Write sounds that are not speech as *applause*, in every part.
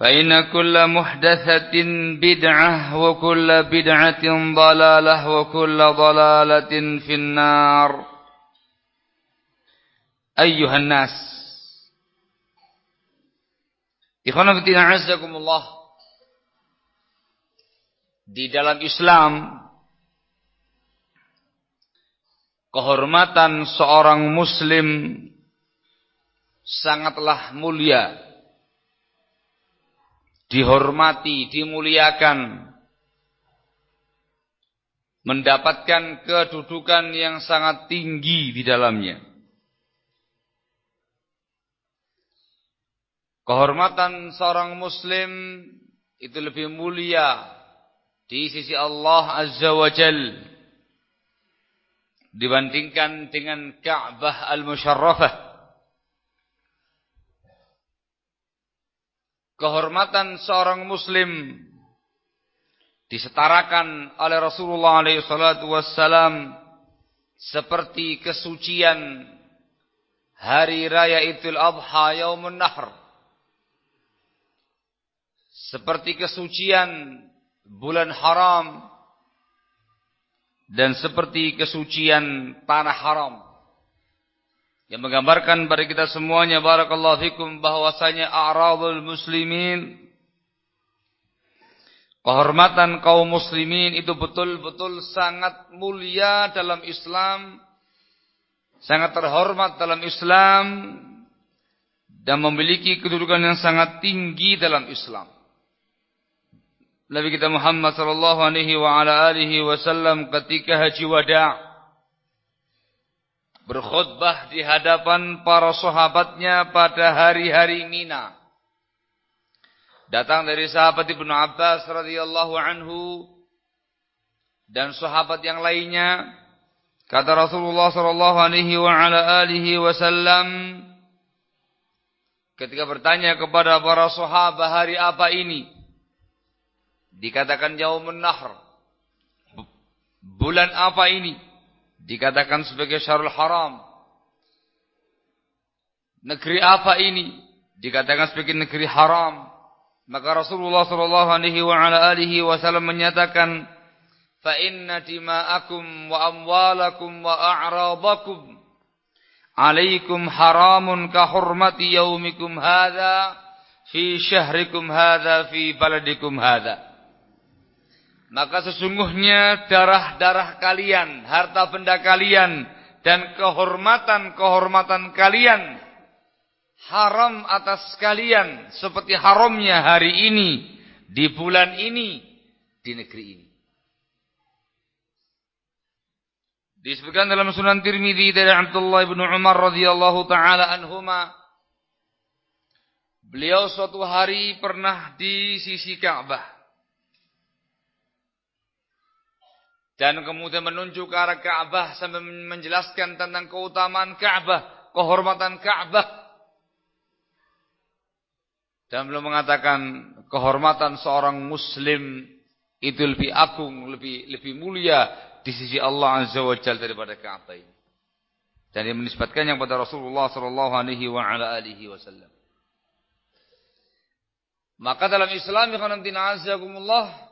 فإن كل محدثة بدعة وكل بدعة ضلالة وكل ضلالة في النار أيها الناس إخوانا فتنا عزكم الله di dalam Islam kehormatan seorang muslim sangatlah mulia dihormati, dimuliakan, mendapatkan kedudukan yang sangat tinggi di dalamnya. Kehormatan seorang muslim itu lebih mulia di sisi Allah Azza wa Jal dibandingkan dengan Ka'bah al-Musharrafah kehormatan seorang muslim disetarakan oleh Rasulullah SAW seperti kesucian hari raya Idul Adha Yaumun Nahr. Seperti kesucian bulan haram dan seperti kesucian tanah haram yang menggambarkan pada kita semuanya barakallahu fikum bahwasanya a'radul muslimin kehormatan kaum muslimin itu betul-betul sangat mulia dalam Islam sangat terhormat dalam Islam dan memiliki kedudukan yang sangat tinggi dalam Islam. Nabi kita Muhammad sallallahu alaihi wa ala alihi wasallam ketika haji wada' berkhutbah di hadapan para sahabatnya pada hari-hari Mina. Datang dari sahabat Ibnu Abbas radhiyallahu anhu dan sahabat yang lainnya. Kata Rasulullah sallallahu alaihi wa ala alihi wasallam ketika bertanya kepada para sahabat hari apa ini? Dikatakan Yaumun Nahr. Bulan apa ini? Dikatakan sebagai syarul haram. Negeri apa ini? Dikatakan sebagai negeri haram. Maka Rasulullah sallallahu alaihi wa ala alihi wasallam menyatakan fa inna dima'akum wa amwalakum wa a'radakum alaikum haramun ka hurmati yaumikum hadha fi syahrikum hadha fi baladikum hadha maka sesungguhnya darah-darah kalian harta benda kalian dan kehormatan-kehormatan kalian haram atas kalian seperti haramnya hari ini di bulan ini di negeri ini. Disebutkan dalam Sunan Tirmidzi dari Abdullah bin Umar radhiyallahu taala anhuma beliau suatu hari pernah di sisi Ka'bah dan kemudian menunjuk ke arah Ka'bah sambil menjelaskan tentang keutamaan Ka'bah, kehormatan Ka'bah. Dan beliau mengatakan kehormatan seorang muslim itu lebih agung, lebih lebih mulia di sisi Allah Azza wa Jalla daripada Ka'bah ini. Dan dia menisbatkannya kepada Rasulullah sallallahu alaihi wa ala alihi wasallam. Maka dalam Islam ikhwanatina azakumullah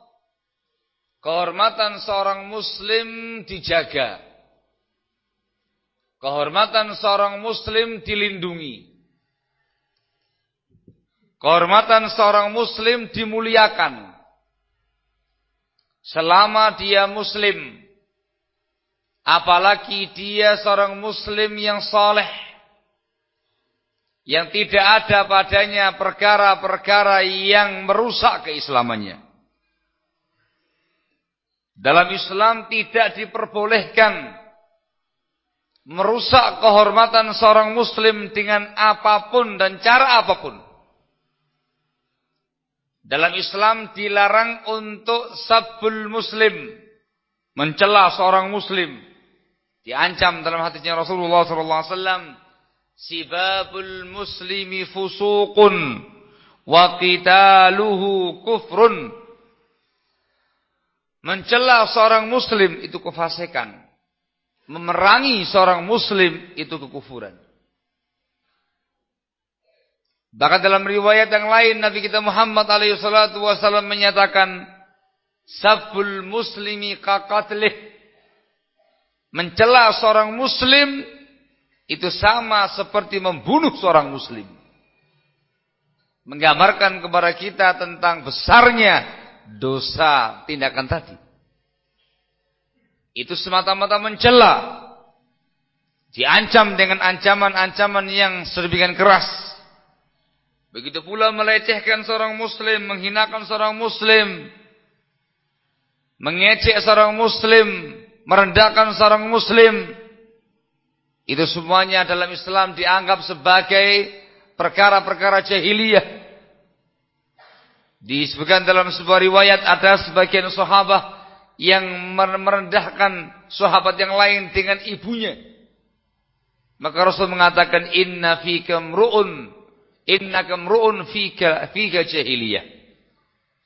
kehormatan seorang muslim dijaga. Kehormatan seorang muslim dilindungi. Kehormatan seorang muslim dimuliakan. Selama dia muslim. Apalagi dia seorang muslim yang soleh. Yang tidak ada padanya perkara-perkara yang merusak keislamannya. Dalam Islam tidak diperbolehkan merusak kehormatan seorang muslim dengan apa pun dan cara apa pun. Dalam Islam dilarang untuk sabul muslim. Mencela seorang muslim. Diancam dalam hadisnya Rasulullah sallallahu alaihi wasallam, "Sibabul muslimi fusuqun wa qitaluhu kufrun." Mencela seorang muslim itu kefasikan. Memerangi seorang muslim itu kekufuran. Bahkan dalam riwayat yang lain Nabi kita Muhammad alaihi salatu wasallam menyatakan sabul muslimi kaqatlih mencela seorang muslim itu sama seperti membunuh seorang muslim. Menggambarkan kepada kita tentang besarnya dosa tindakan tadi. Itu semata-mata mencela. Diancam dengan ancaman-ancaman yang sedemikian keras. Begitu pula melecehkan seorang muslim, menghinakan seorang muslim, mengecek seorang muslim, merendahkan seorang muslim itu semuanya dalam Islam dianggap sebagai perkara-perkara jahiliyah. Disebutkan dalam sebuah riwayat ada sebagian sahabat yang merendahkan sahabat yang lain dengan ibunya. Maka Rasul mengatakan inna fika mru'un innaka mru'un fika fika jahiliyah.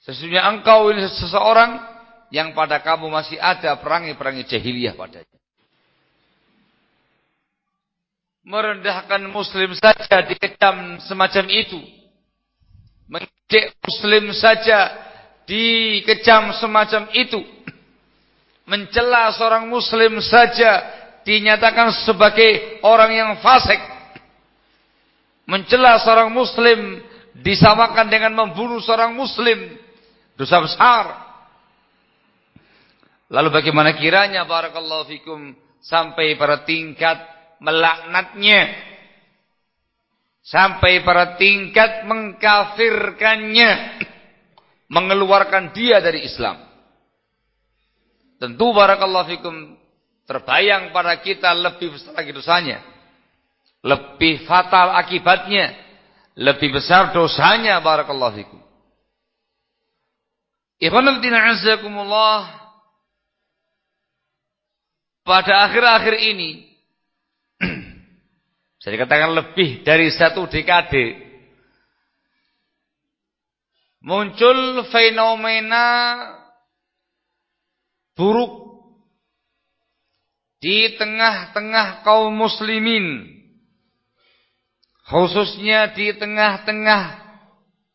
Sesungguhnya engkau ini seseorang yang pada kamu masih ada perangi-perangi jahiliyah padanya. Merendahkan muslim saja dikecam semacam itu. Mengecek muslim saja dikecam semacam itu. Mencela seorang muslim saja dinyatakan sebagai orang yang fasik. Mencela seorang muslim disamakan dengan membunuh seorang muslim. Dosa besar. Lalu bagaimana kiranya barakallahu fikum sampai pada tingkat melaknatnya sampai pada tingkat mengkafirkannya mengeluarkan dia dari Islam. Tentu barakallahu fikum terbayang pada kita lebih besar lagi dosanya. Lebih fatal akibatnya, lebih besar dosanya barakallahu fikum. Ikhwan fillah azakumullah pada akhir-akhir ini bisa dikatakan lebih dari satu dekade muncul fenomena buruk di tengah-tengah kaum muslimin khususnya di tengah-tengah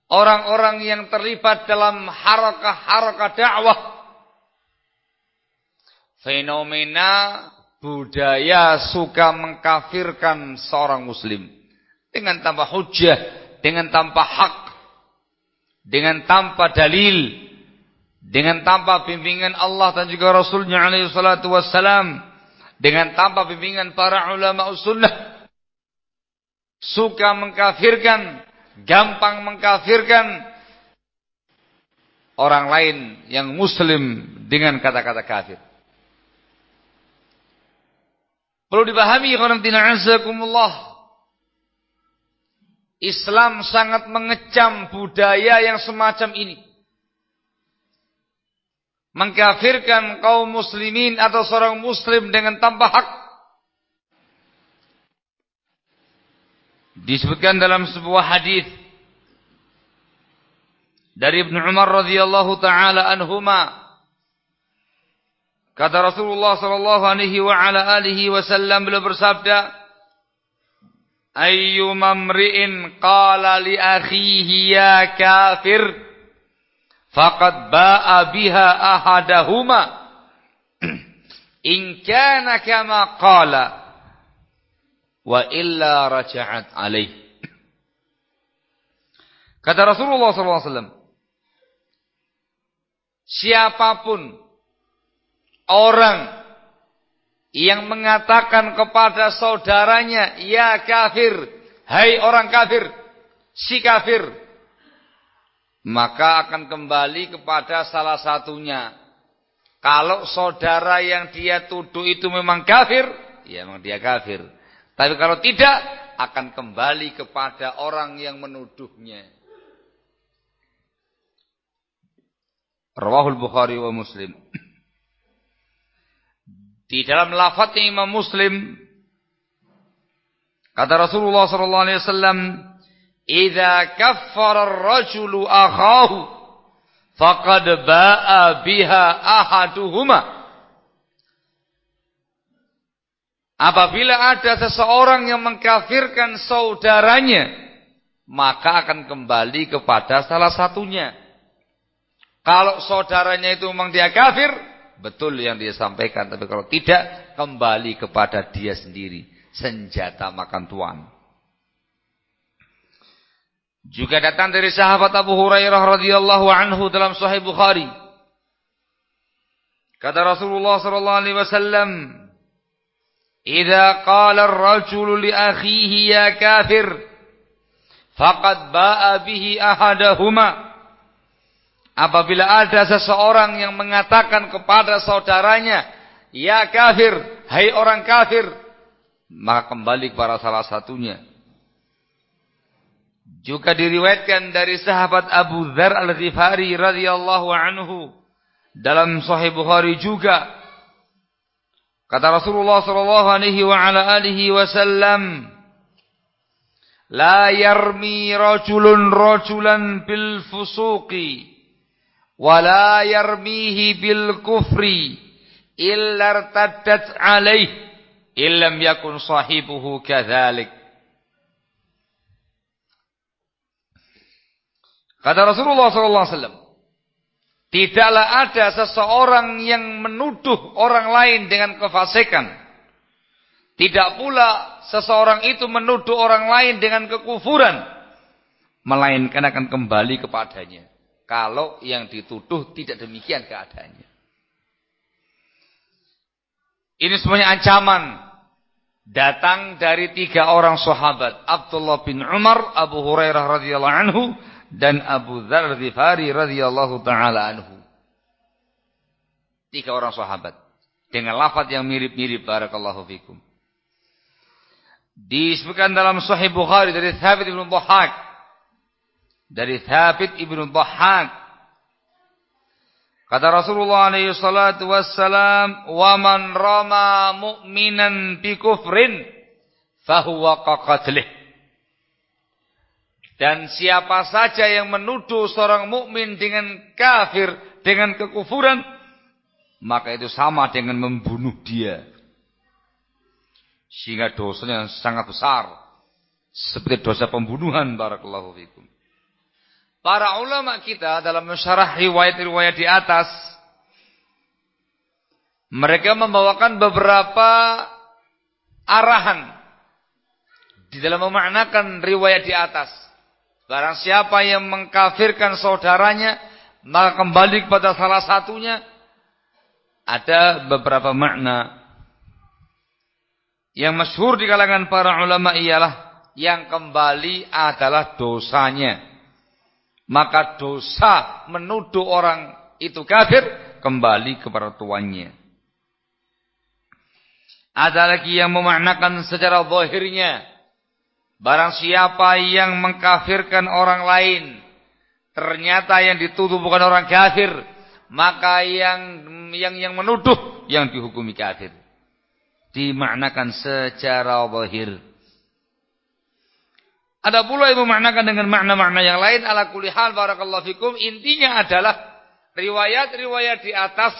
orang-orang yang terlibat dalam harakah-harakah dakwah. Fenomena budaya suka mengkafirkan seorang muslim dengan tanpa hujah, dengan tanpa hak, dengan tanpa dalil, dengan tanpa bimbingan Allah dan juga Rasulnya alaihi salatu wassalam, dengan tanpa bimbingan para ulama sunnah, suka mengkafirkan, gampang mengkafirkan orang lain yang muslim dengan kata-kata kafir. Perlu dipahami. Islam sangat mengecam budaya yang semacam ini. Mengkafirkan kaum muslimin atau seorang muslim dengan tanpa hak. Disebutkan dalam sebuah hadis dari Ibnu Umar radhiyallahu taala anhuma kata Rasulullah sallallahu alaihi wa ala alihi wasallam beliau bersabda ayyuma mri'in qala li akhihi ya kafir faqad ba'a biha ahadahuma in kana kama qala wa illa raja'at alaih kata Rasulullah sallallahu alaihi wasallam siapa pun orang yang mengatakan kepada saudaranya, "Ya kafir, hai orang kafir, si kafir," maka akan kembali kepada salah satunya. Kalau saudara yang dia tuduh itu memang kafir, ya memang dia kafir. Tapi kalau tidak, akan kembali kepada orang yang menuduhnya. Rawahul Bukhari wa Muslim. Di dalam lafadznya Imam Muslim kata Rasulullah sallallahu alaihi wasallam, "Idza kaffara ar-rajulu akhahu faqad ba'a biha ahaduhuma." Apabila ada seseorang yang mengkafirkan saudaranya, maka akan kembali kepada salah satunya. Kalau saudaranya itu memang dia kafir, betul yang dia sampaikan. Tapi kalau tidak, kembali kepada dia sendiri. Senjata makan tuan. Juga datang dari sahabat Abu Hurairah radhiyallahu anhu dalam Sahih Bukhari. Kata Rasulullah sallallahu alaihi wasallam, "Idza qala ar-rajulu li akhihi ya kafir, faqad ba'a bihi ahadahuma." Apabila ada seseorang yang mengatakan kepada saudaranya, Ya kafir, hai orang kafir, maka kembali kepada salah satunya. Juga diriwayatkan dari sahabat Abu Dzar Al-Ghifari radhiyallahu anhu dalam Sahih Bukhari juga. Kata Rasulullah sallallahu alaihi wa ala alihi wasallam, "La yarmi rajulun rajulan bil fusuqi." Wala yarmihi bil kufri illa irtaddat alaih illam yakun sahibuhu kadzalik Kata Rasulullah wasallam Tidaklah ada seseorang yang menuduh orang lain dengan kefasikan. Tidak pula seseorang itu menuduh orang lain dengan kekufuran. Melainkan akan kembali kepadanya. Kalau yang dituduh tidak demikian keadaannya. Ini semuanya ancaman. Datang dari tiga orang sahabat. Abdullah bin Umar, Abu Hurairah radhiyallahu anhu. Dan Abu Dhar Ghifari radhiyallahu ta'ala anhu. Tiga orang sahabat. Dengan lafaz yang mirip-mirip. Barakallahu fikum. Disebutkan dalam Sahih Bukhari dari Thabit bin Dhahak dari Thabit ibnu Dhahhak. Kata Rasulullah alaihi salatu wassalam wa man rama mu'minan bi kufrin fahuwa qaqatlih dan siapa saja yang menuduh seorang mukmin dengan kafir dengan kekufuran maka itu sama dengan membunuh dia. Sehingga dosanya sangat besar. Seperti dosa pembunuhan barakallahu fikum Para ulama kita dalam mensyarah riwayat-riwayat di atas Mereka membawakan beberapa arahan di dalam memaknakan riwayat di atas. Barang siapa yang mengkafirkan saudaranya, maka kembali kepada salah satunya. Ada beberapa makna. Yang masyhur di kalangan para ulama ialah yang kembali adalah dosanya. Maka dosa menuduh orang itu kafir kembali kepada tuannya. Ada lagi yang memaknakan secara zahirnya. Barang siapa yang mengkafirkan orang lain. Ternyata yang dituduh bukan orang kafir. Maka yang yang yang menuduh yang dihukumi kafir. Dimaknakan secara zahir. Ada pula yang memaknakan dengan makna-makna yang lain. Ala kulihal barakallahu fikum. Intinya adalah riwayat-riwayat di atas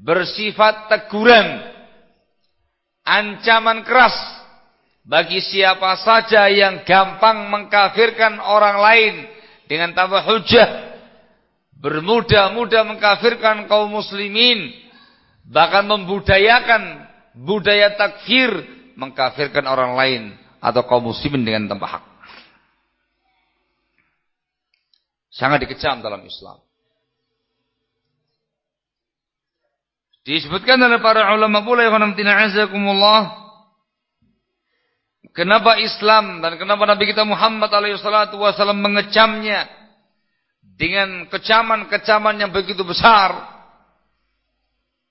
bersifat teguran ancaman keras bagi siapa saja yang gampang mengkafirkan orang lain dengan tambah hujah bermudah-mudah mengkafirkan kaum muslimin bahkan membudayakan budaya takfir mengkafirkan orang lain atau kaum muslimin dengan tanpa hak sangat dikecam dalam Islam Disebutkan oleh para ulama pula yang azakumullah Kenapa Islam dan kenapa Nabi kita Muhammad alaihissalatu wasallam mengecamnya dengan kecaman-kecaman yang begitu besar?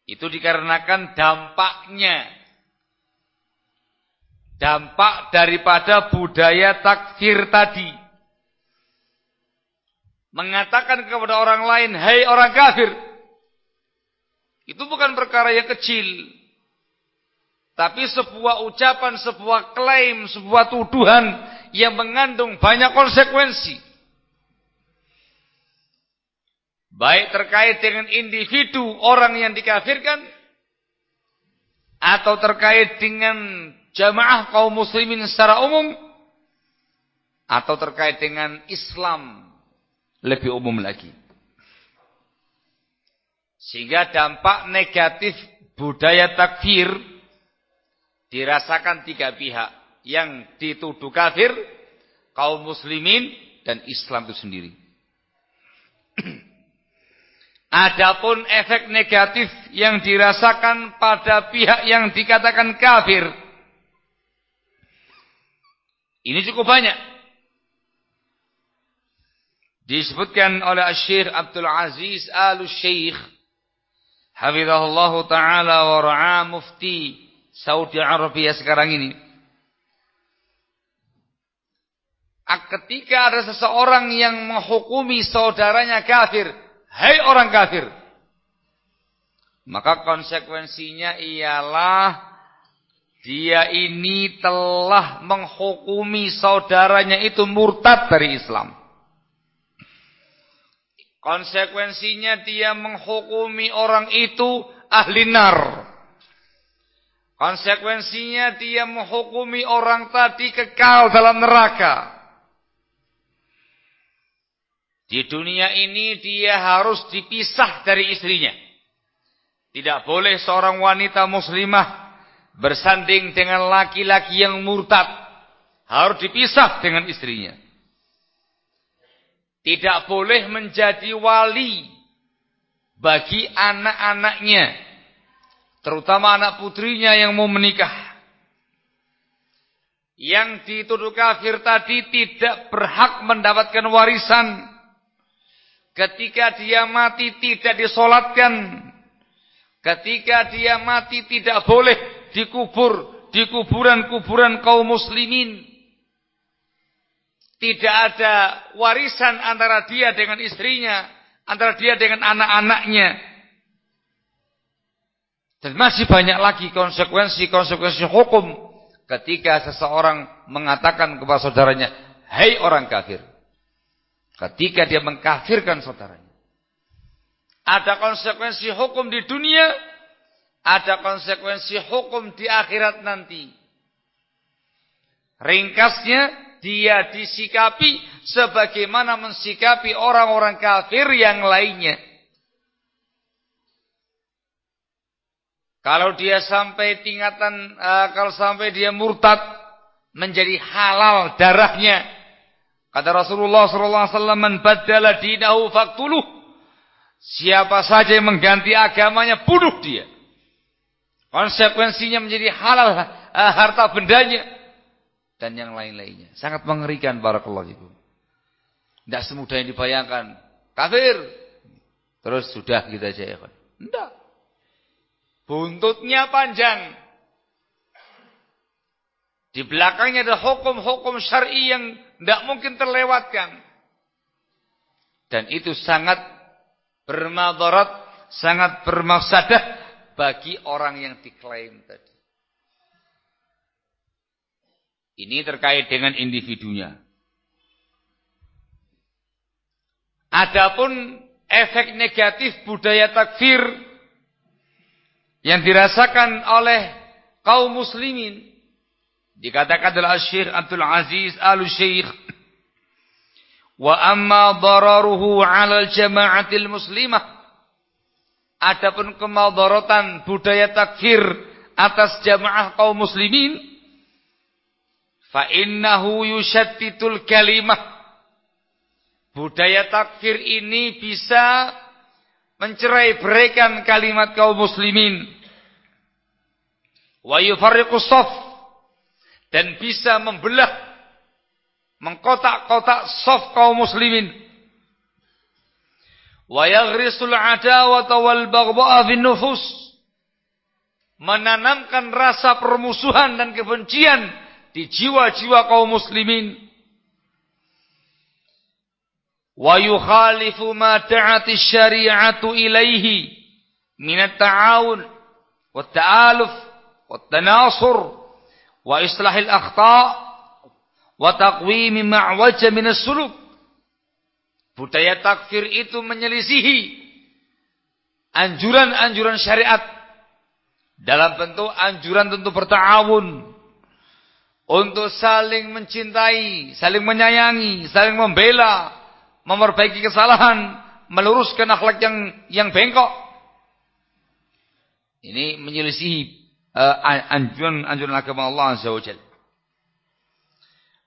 Itu dikarenakan dampaknya. Dampak daripada budaya takfir tadi. Mengatakan kepada orang lain, "Hai hey orang kafir." Itu bukan perkara yang kecil. Tapi sebuah ucapan, sebuah klaim, sebuah tuduhan yang mengandung banyak konsekuensi. Baik terkait dengan individu orang yang dikafirkan atau terkait dengan jamaah kaum muslimin secara umum atau terkait dengan Islam lebih umum lagi. Sehingga dampak negatif budaya takfir dirasakan tiga pihak. Yang dituduh kafir, kaum muslimin, dan Islam itu sendiri. *clears throat* Adapun efek negatif yang dirasakan pada pihak yang dikatakan kafir. Ini cukup banyak. Disebutkan oleh Syekh Abdul Aziz Al-Syekh Hafizahullah Ta'ala wa ra'a mufti Saudi Arabia sekarang ini. Ketika ada seseorang yang menghukumi saudaranya kafir. Hai orang kafir. Maka konsekuensinya ialah dia ini telah menghukumi saudaranya itu murtad dari Islam. Konsekuensinya dia menghukumi orang itu ahli nar. Konsekuensinya dia menghukumi orang tadi kekal dalam neraka. Di dunia ini dia harus dipisah dari istrinya. Tidak boleh seorang wanita muslimah bersanding dengan laki-laki yang murtad. Harus dipisah dengan istrinya tidak boleh menjadi wali bagi anak-anaknya, terutama anak putrinya yang mau menikah. Yang dituduh kafir tadi tidak berhak mendapatkan warisan. Ketika dia mati tidak disolatkan. Ketika dia mati tidak boleh dikubur di kuburan-kuburan kaum muslimin. Tidak ada warisan antara dia dengan istrinya, antara dia dengan anak-anaknya. Dan masih banyak lagi konsekuensi-konsekuensi hukum ketika seseorang mengatakan kepada saudaranya, "Hei orang kafir." Ketika dia mengkafirkan saudaranya. Ada konsekuensi hukum di dunia, ada konsekuensi hukum di akhirat nanti. Ringkasnya, dia disikapi sebagaimana mensikapi orang-orang kafir yang lainnya. Kalau dia sampai tingkatan uh, kalau sampai dia murtad menjadi halal darahnya. Kata Rasulullah sallallahu alaihi wasallam, "Man badala dinahu faqtuluh." Siapa saja yang mengganti agamanya, bunuh dia. Konsekuensinya menjadi halal uh, harta bendanya dan yang lain-lainnya. Sangat mengerikan barakallahu fikum. Tidak semudah yang dibayangkan. Kafir. Terus sudah kita aja ya kan. Tidak. Buntutnya panjang. Di belakangnya ada hukum-hukum syar'i yang tidak mungkin terlewatkan. Dan itu sangat bermadarat, sangat bermaksadah bagi orang yang diklaim tadi. Ini terkait dengan individunya. Adapun efek negatif budaya takfir yang dirasakan oleh kaum muslimin dikatakan adalah Syekh Abdul Aziz Al-Syekh wa amma dararuhu 'ala al-jama'atil muslimah adapun kemadaratan budaya takfir atas jamaah kaum muslimin fa innahu yushattitul kalimah. Budaya takfir ini bisa mencerai beraikan kalimat kaum muslimin. Wa yufarriqu dan bisa membelah mengkotak-kotak saf kaum muslimin wa yaghrisul adawata wal baghdha'a fin nufus menanamkan rasa permusuhan dan kebencian di jiwa-jiwa kaum muslimin. wa yukhalifu ma ta'ati syari'atu ilaihi min at-ta'awun wa ta'aluf wa tanasur wa islahil akhta' wa taqwimi ma'waja min as-suluk budaya takfir itu menyelisihi anjuran-anjuran syariat dalam bentuk anjuran tentu bertawun untuk saling mencintai, saling menyayangi, saling membela, memperbaiki kesalahan, meluruskan akhlak yang yang bengkok. Ini menyelisihi uh, anjuran-anjuran agama Allah Azza wa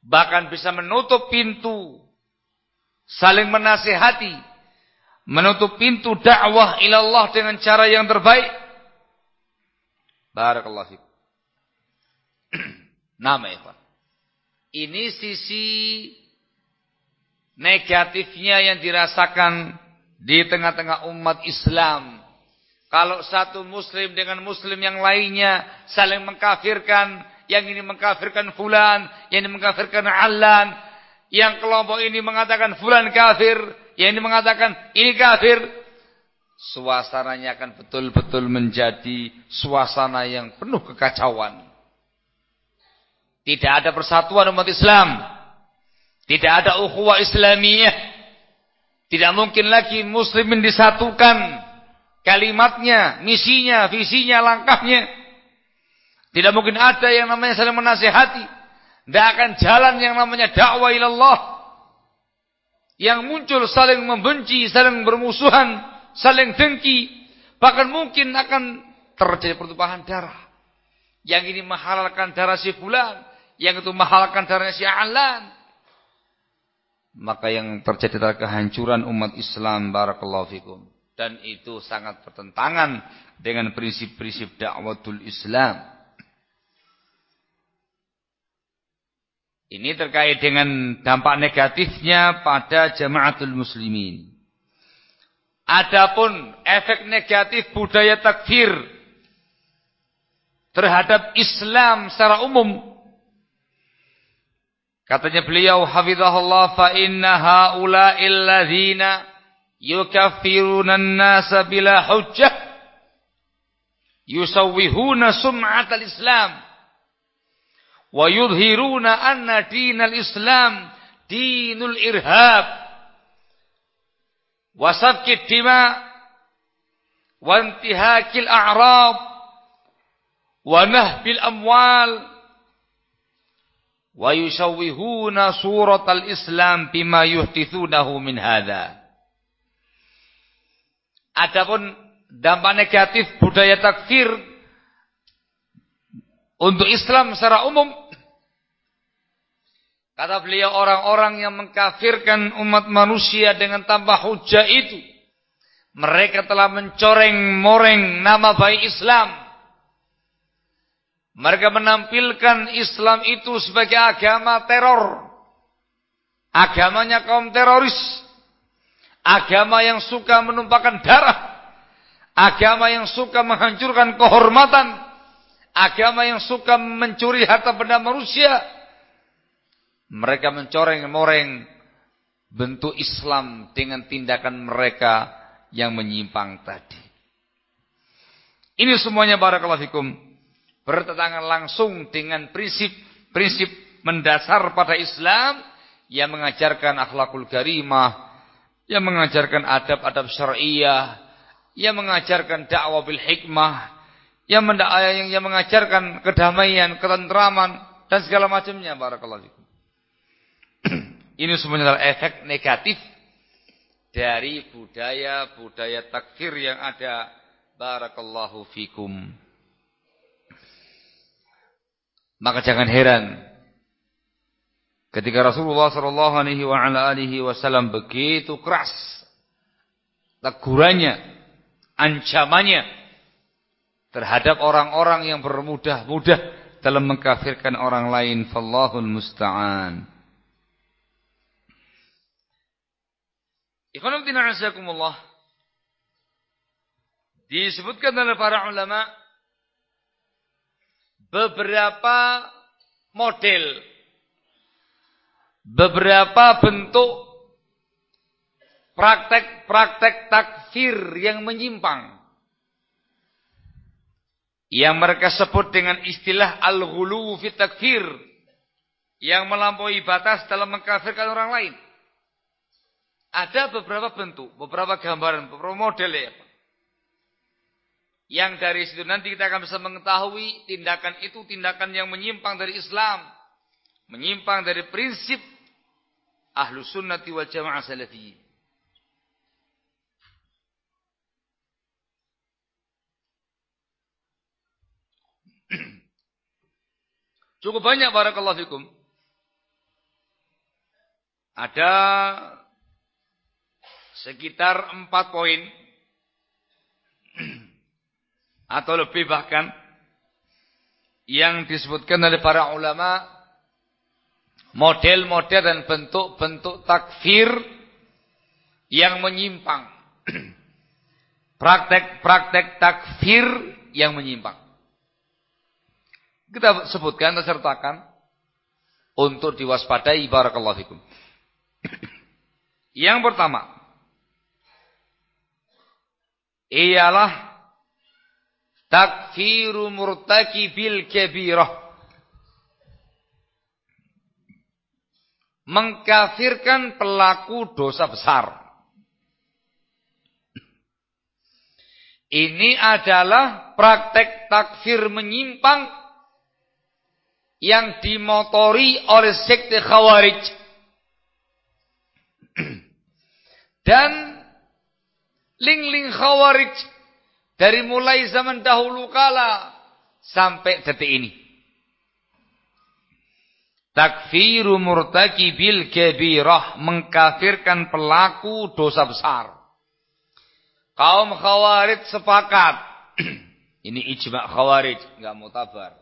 Bahkan bisa menutup pintu saling menasihati, menutup pintu dakwah ilallah dengan cara yang terbaik. Barakallahu. *clears throat* Nama ikhwan. Ini sisi negatifnya yang dirasakan di tengah-tengah umat Islam. Kalau satu muslim dengan muslim yang lainnya saling mengkafirkan, yang ini mengkafirkan fulan, yang ini mengkafirkan alan, yang kelompok ini mengatakan fulan kafir, yang ini mengatakan ini kafir, suasananya akan betul-betul menjadi suasana yang penuh kekacauan. Tidak ada persatuan umat Islam. Tidak ada ukhuwah Islamiyah. Tidak mungkin lagi muslimin disatukan kalimatnya, misinya, visinya, langkahnya. Tidak mungkin ada yang namanya saling menasihati. Tidak akan jalan yang namanya dakwah ilallah. Yang muncul saling membenci, saling bermusuhan, saling dengki. Bahkan mungkin akan terjadi pertumpahan darah. Yang ini menghalalkan darah si fulan. Yang itu menghalalkan darah si alan maka yang terjadi adalah kehancuran umat Islam barakallahu fikum dan itu sangat bertentangan dengan prinsip-prinsip dakwatul Islam ini terkait dengan dampak negatifnya pada jamaatul muslimin. Adapun efek negatif budaya takfir terhadap Islam secara umum Katanya beliau hafizahullah fa inna haula'il ladzina yukaffiruna an-nasa bila hujjah yusawwihuna sum'atal islam wa yudhiruna anna dinal islam dinul irhab wa sabki dima wa intihakil a'rab wa nahbil amwal wa yusawwihuna suratal Islam bima yuhdithunahu min hadza. Adapun dampak negatif budaya takfir Untuk Islam secara umum kata beliau orang-orang yang mengkafirkan umat manusia dengan tanpa hujah itu mereka telah mencoreng-moreng nama baik Islam. Mereka menampilkan Islam itu sebagai agama teror. Agamanya kaum teroris. Agama yang suka menumpahkan darah. Agama yang suka menghancurkan kehormatan. Agama yang suka mencuri harta benda manusia. Mereka mencoreng-moreng bentuk Islam dengan tindakan mereka yang menyimpang tadi. Ini semuanya barakallahu fikum bertentangan langsung dengan prinsip-prinsip mendasar pada Islam yang mengajarkan akhlakul karimah, yang mengajarkan adab-adab syariah, yang mengajarkan dakwah bil hikmah, yang, yang, mengajarkan kedamaian, ketentraman dan segala macamnya barakallahu fikum. Ini adalah efek negatif dari budaya-budaya takfir yang ada barakallahu fikum. Maka jangan heran Ketika Rasulullah sallallahu alaihi wasallam begitu keras tegurannya, ancamannya terhadap orang-orang yang bermudah-mudah dalam mengkafirkan orang lain, fallahul musta'an. Ikhwan fillah disebutkan oleh para ulama beberapa model beberapa bentuk praktek-praktek takfir yang menyimpang. Yang mereka sebut dengan istilah al-ghulu fi takfir. Yang melampaui batas dalam mengkafirkan orang lain. Ada beberapa bentuk, beberapa gambaran, beberapa model ya. Yang dari situ nanti kita akan bisa mengetahui tindakan itu tindakan yang menyimpang dari Islam. Menyimpang dari prinsip ahlu sunnati wal jamaah salafi. Cukup banyak barakallahu fikum. Ada sekitar empat poin *clears throat* atau lebih bahkan yang disebutkan oleh para ulama model-model dan bentuk-bentuk takfir yang menyimpang. *clears throat* Praktek-praktek takfir yang menyimpang. Kita sebutkan dan sertakan untuk diwaspadai barakallahu fikum. *clears throat* Yang pertama ialah takfiru murtakibil kabirah mengkafirkan pelaku dosa besar. Ini adalah praktek takfir menyimpang yang dimotori oleh sekte khawarij. *clears throat* Dan ling-ling khawarij dari mulai zaman dahulu kala sampai detik ini. Takfiru murtakibil kabirah mengkafirkan pelaku dosa besar. Kaum khawarij sepakat. *clears throat* Ini ijma khawarij, enggak mutabar.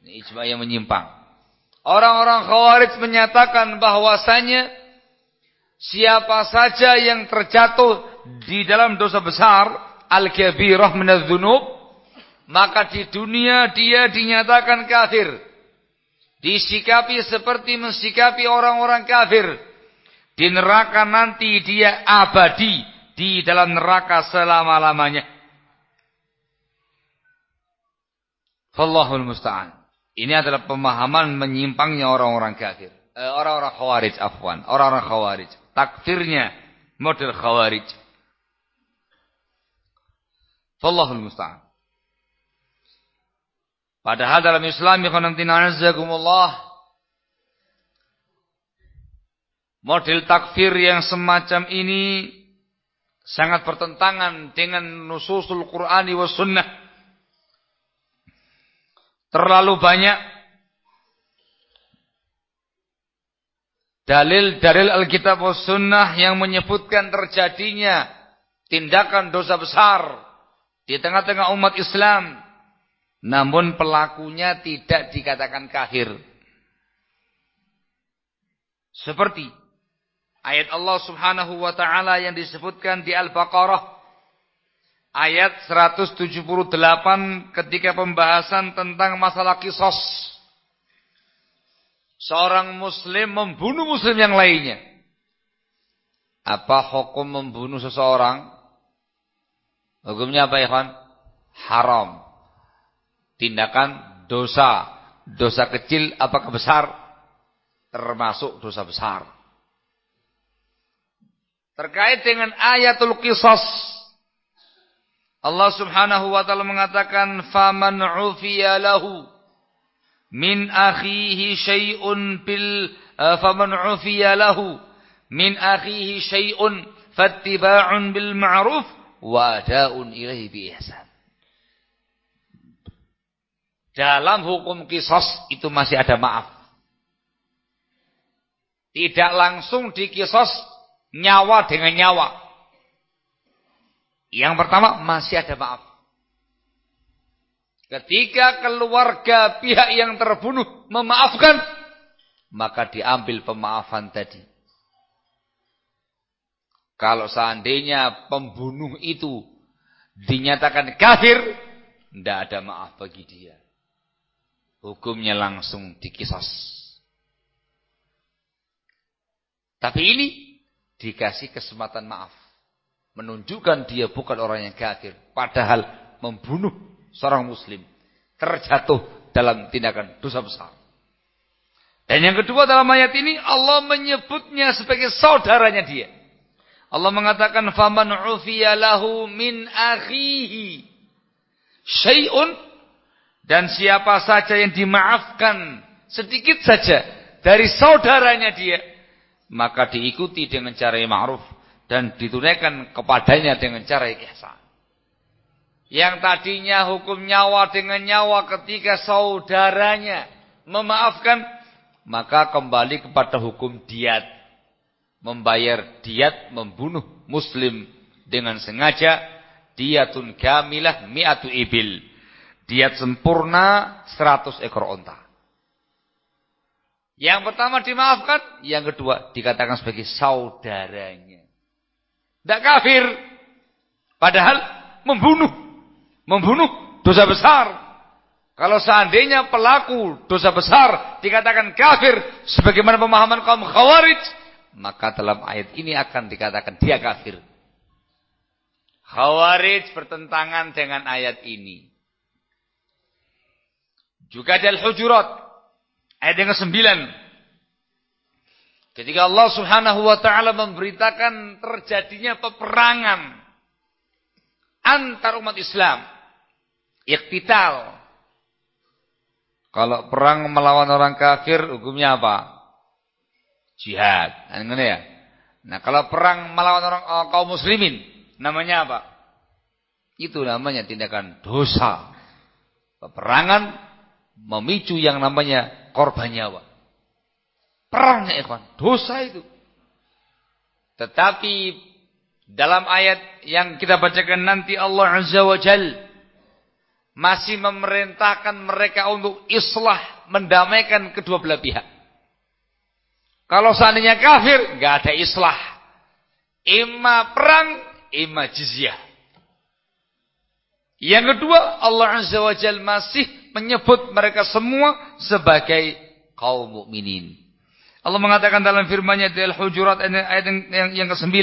Ini ijma yang menyimpang. Orang-orang khawarij menyatakan bahwasanya siapa saja yang terjatuh di dalam dosa besar, al-kabirah minadz-dzunub, maka di dunia dia dinyatakan kafir disikapi seperti mensikapi orang-orang kafir. Di neraka nanti dia abadi di dalam neraka selama-lamanya. Allahul musta'an. Ini adalah pemahaman menyimpangnya orang-orang kafir. Eh, orang-orang khawarij afwan, orang-orang khawarij. Takfirnya model khawarij. Allahul musta'an. Padahal dalam Islam model takfir yang semacam ini sangat bertentangan dengan nususul Qur'ani wa sunnah. terlalu banyak dalil-dalil Alkitab dan Sunnah yang menyebutkan terjadinya tindakan dosa besar di tengah-tengah umat Islam namun pelakunya tidak dikatakan kafir seperti ayat Allah Subhanahu wa taala yang disebutkan di Al-Baqarah ayat 178 ketika pembahasan tentang masalah kisos. Seorang muslim membunuh muslim yang lainnya. Apa hukum membunuh seseorang? Hukumnya apa kan? Haram. Tindakan dosa. Dosa kecil apakah besar? Termasuk dosa besar. Terkait dengan ayatul kisos Allah Subhanahu wa taala mengatakan faman ufiya lahu min akhihi syai'un bil uh, faman ufiya lahu min akhihi syai'un fattiba'un bil ma'ruf wa ada'un ilaihi bi ihsan. Dalam hukum kisos itu masih ada maaf. Tidak langsung dikisos nyawa dengan nyawa. Yang pertama masih ada maaf. Ketika keluarga pihak yang terbunuh memaafkan, maka diambil pemaafan tadi. Kalau seandainya pembunuh itu dinyatakan kafir, tidak ada maaf bagi dia. Hukumnya langsung dikisos. Tapi ini dikasih kesempatan maaf menunjukkan dia bukan orang yang kafir padahal membunuh seorang muslim terjatuh dalam tindakan dosa besar dan yang kedua dalam ayat ini Allah menyebutnya sebagai saudaranya dia Allah mengatakan faman ufiya lahu min akhihi syai'un dan siapa saja yang dimaafkan sedikit saja dari saudaranya dia maka diikuti dengan cara yang ma'ruf dan ditunaikan kepadanya dengan cara ihsan. Yang tadinya hukum nyawa dengan nyawa ketika saudaranya memaafkan, maka kembali kepada hukum diat. Membayar diat membunuh muslim dengan sengaja, diatun kamilah mi'atu ibil. Diat sempurna 100 ekor onta. Yang pertama dimaafkan, yang kedua dikatakan sebagai saudaranya. Tidak kafir. Padahal membunuh. Membunuh dosa besar. Kalau seandainya pelaku dosa besar dikatakan kafir sebagaimana pemahaman kaum khawarij, maka dalam ayat ini akan dikatakan dia kafir. Khawarij bertentangan dengan ayat ini. Juga dari Hujurat ayat yang ke-9 Ketika Allah Subhanahu wa taala memberitakan terjadinya peperangan antar umat Islam, iktital. Kalau perang melawan orang kafir hukumnya apa? Jihad. Ini ya. Nah, kalau perang melawan orang oh, kaum muslimin namanya apa? Itu namanya tindakan dosa. Peperangan memicu yang namanya korban nyawa. Perang ya ikhwan. Dosa itu. Tetapi dalam ayat yang kita bacakan nanti Allah Azza wa Jal masih memerintahkan mereka untuk islah mendamaikan kedua belah pihak. Kalau seandainya kafir, nggak ada islah. Ima perang, ima jizyah. Yang kedua, Allah Azza wa Jal masih menyebut mereka semua sebagai kaum mukminin. Allah mengatakan dalam firman-Nya di Al-Hujurat ayat yang, yang ke-9,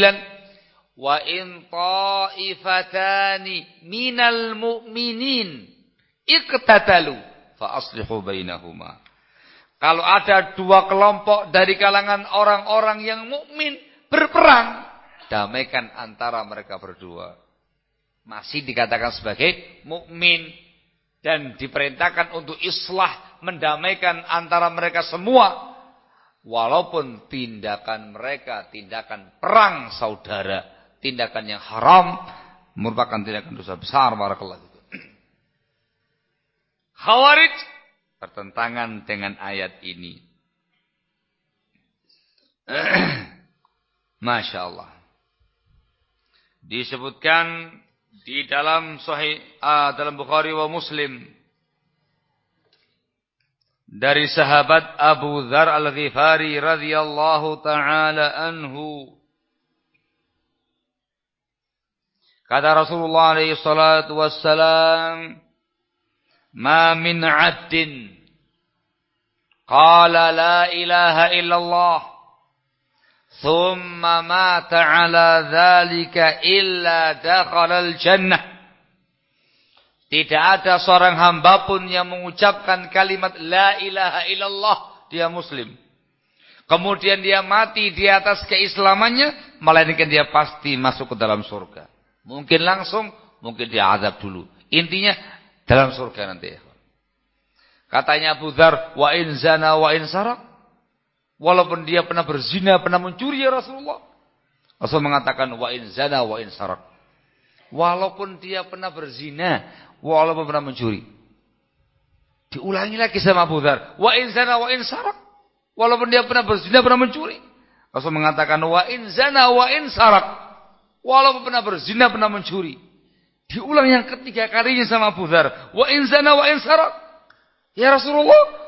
"Wa in ta'ifatani minal mu'minin iqtatalu fa aslihu bainahuma." Kalau ada dua kelompok dari kalangan orang-orang yang mukmin berperang, damaikan antara mereka berdua. Masih dikatakan sebagai mukmin dan diperintahkan untuk islah mendamaikan antara mereka semua Walaupun tindakan mereka tindakan perang saudara, tindakan yang haram merupakan tindakan dosa besar. *clears throat* Khawarij bertentangan dengan ayat ini. *clears throat* Masya Allah. Disebutkan di dalam Sahih uh, dalam Bukhari wa Muslim dari sahabat Abu Dzar Al-Ghifari radhiyallahu taala anhu kata Rasulullah alaihi salatu ma min addin qala la ilaha illallah thumma mata 'ala dzalika illa dakhalal jannah tidak ada seorang hamba pun yang mengucapkan kalimat la ilaha illallah dia muslim. Kemudian dia mati di atas keislamannya, melainkan dia pasti masuk ke dalam surga. Mungkin langsung, mungkin dia azab dulu. Intinya dalam surga nanti. Katanya Abu Dhar, wa in zana wa in sarak. Walaupun dia pernah berzina, pernah mencuri ya Rasulullah. Rasul mengatakan wa in zana wa in sarak. Walaupun dia pernah berzina, walaupun pernah mencuri. Diulangi lagi sama Abu Dhar. Wa in zana wa in sarak. Walaupun dia pernah berzina, pernah mencuri. Rasul mengatakan wa in zana wa in sarak. Walaupun pernah berzina, pernah mencuri. Diulang yang ketiga kalinya sama Abu Dhar. Wa in zana wa in sarak. Ya Rasulullah.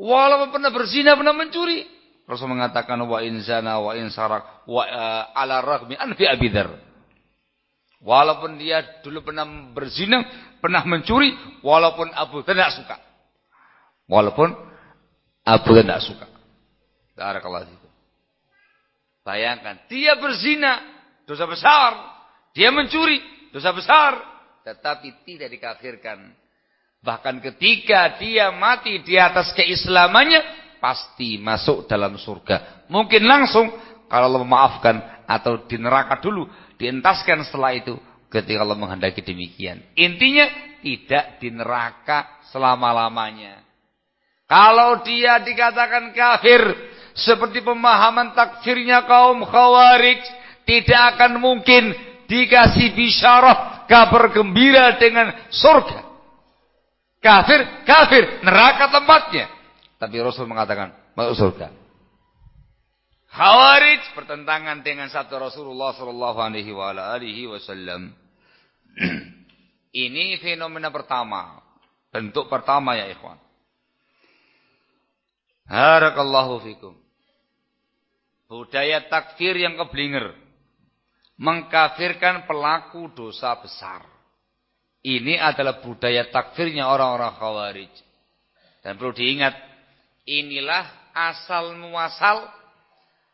Walaupun pernah berzina, pernah mencuri. Rasul mengatakan wa in zana wa in sarak wa uh, ala raghmi anfi Abi Dzar. Walaupun dia dulu pernah berzina, pernah mencuri, walaupun Abu Dzar tidak suka. Walaupun Abu Dzar tidak suka. Barakallahu itu. Bayangkan, dia berzina, dosa besar. Dia mencuri, dosa besar. Tetapi tidak dikafirkan. Bahkan ketika dia mati di atas keislamannya, pasti masuk dalam surga. Mungkin langsung kalau Allah memaafkan atau di neraka dulu, dientaskan setelah itu ketika Allah menghendaki demikian. Intinya tidak di neraka selama-lamanya. Kalau dia dikatakan kafir seperti pemahaman takfirnya kaum khawarij, tidak akan mungkin dikasih bisyarah kabar gembira dengan surga. Kafir, kafir, neraka tempatnya. Tapi Rasul mengatakan masuk surga. Khawarij bertentangan dengan sabda Rasulullah sallallahu alaihi wasallam. *clears throat* Ini fenomena pertama, bentuk pertama ya ikhwan. Harakallahu fikum. Budaya takfir yang keblinger mengkafirkan pelaku dosa besar. Ini adalah budaya takfirnya orang-orang Khawarij. Dan perlu diingat Inilah asal muasal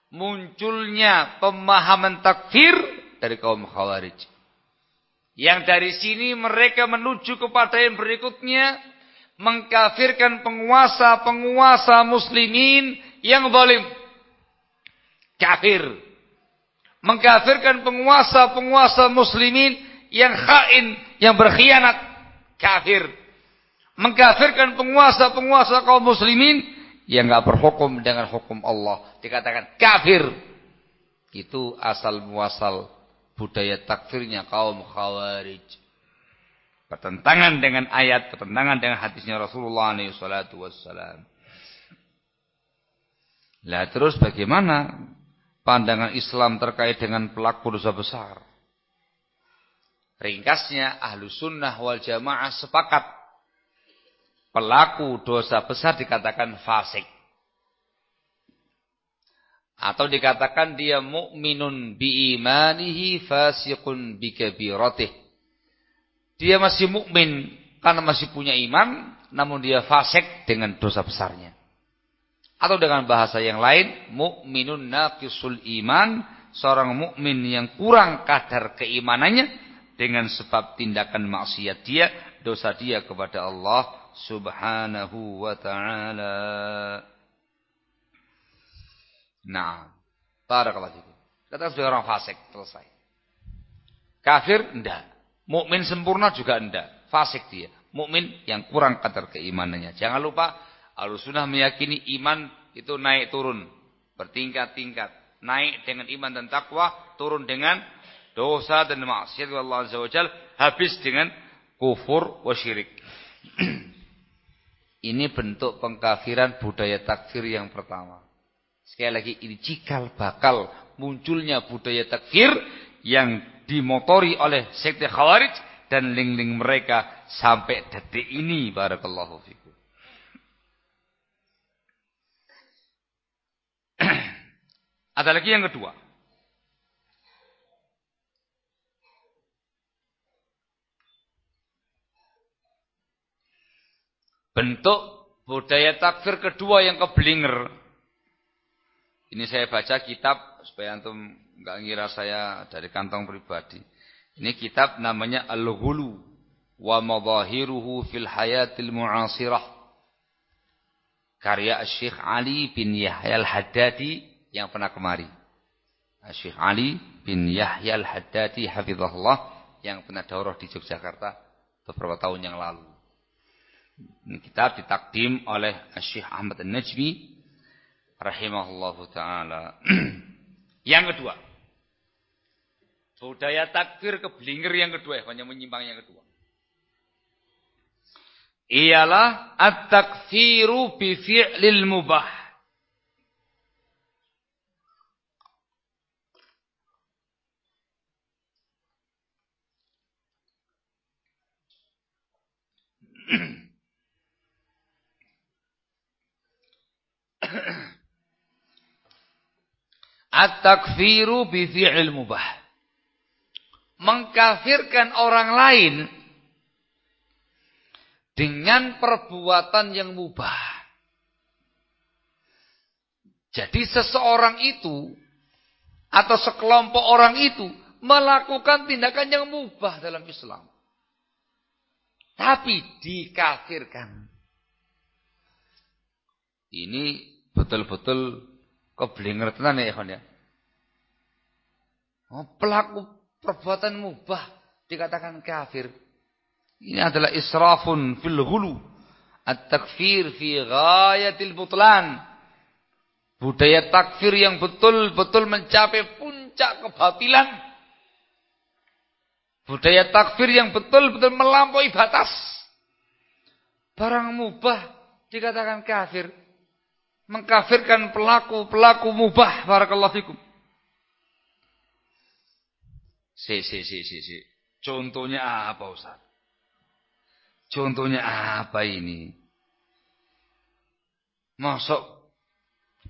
munculnya pemahaman takfir dari kaum khawarij. Yang dari sini mereka menuju kepada yang berikutnya mengkafirkan penguasa-penguasa muslimin yang zalim. Kafir. Mengkafirkan penguasa-penguasa muslimin yang khain, yang berkhianat. Kafir. Mengkafirkan penguasa-penguasa kaum muslimin yang nggak berhukum dengan hukum Allah dikatakan kafir. Itu asal muasal budaya takfirnya kaum khawarij. Pertentangan dengan ayat, pertentangan dengan hadisnya Rasulullah SAW. Lah terus bagaimana pandangan Islam terkait dengan pelaku dosa besar? Ringkasnya ahlu sunnah wal jamaah sepakat pelaku dosa besar dikatakan fasik. Atau dikatakan dia mukminun imanihi fasiqun kabiratihi. Dia masih mukmin karena masih punya iman, namun dia fasik dengan dosa besarnya. Atau dengan bahasa yang lain, mukminun naqisul iman, seorang mukmin yang kurang kadar keimanannya dengan sebab tindakan maksiat dia, dosa dia kepada Allah subhanahu wa ta'ala. Nah, barakallahu fikum. Kata sudah orang fasik, selesai. Kafir enggak. Mukmin sempurna juga enggak. Fasik dia. Mukmin yang kurang kadar keimanannya. Jangan lupa Al-Sunnah meyakini iman itu naik turun, bertingkat-tingkat. Naik dengan iman dan takwa, turun dengan dosa dan maksiat Allah Azza wa habis dengan kufur wa syirik. *clears throat* Ini bentuk pengkafiran budaya takfir yang pertama. Sekali lagi ini cikal bakal munculnya budaya takfir yang dimotori oleh sekte khawarij dan link-link mereka sampai detik ini barakallahu fikum. Ada lagi yang kedua. Bentuk budaya takfir kedua yang keblinger. Ini saya baca kitab supaya antum enggak ngira saya dari kantong pribadi. Ini kitab namanya Al-Ghulu wa Madahiruhu fil Hayatil Mu'asirah. Karya Syekh Ali bin Yahya Al-Haddadi yang pernah kemari. Syekh Ali bin Yahya Al-Haddadi hafizahullah yang pernah daurah di Yogyakarta beberapa tahun yang lalu. Ini kitab ditakdim oleh Syekh Ahmad An-Najmi rahimahullahu taala. *clears throat* yang kedua. Budaya takfir keblinger yang kedua, hanya menyimpang yang kedua. Ialah at-takfiru bi fi'lil mubah. *clears throat* At-takfiru bi fi'il mubah. Mengkafirkan orang lain dengan perbuatan yang mubah. Jadi seseorang itu atau sekelompok orang itu melakukan tindakan yang mubah dalam Islam. Tapi dikafirkan. Ini betul-betul keblinger tenan ya ikhwan ya. Oh, pelaku perbuatan mubah dikatakan kafir. Ini adalah israfun fil hulu. At-takfir fi ghayatil butlan. Budaya takfir yang betul-betul mencapai puncak kebatilan. Budaya takfir yang betul-betul melampaui batas. Barang mubah dikatakan kafir mengkafirkan pelaku-pelaku mubah barakallahu fikum. Si si si si si. Contohnya apa Ustaz? Contohnya apa ini? Masuk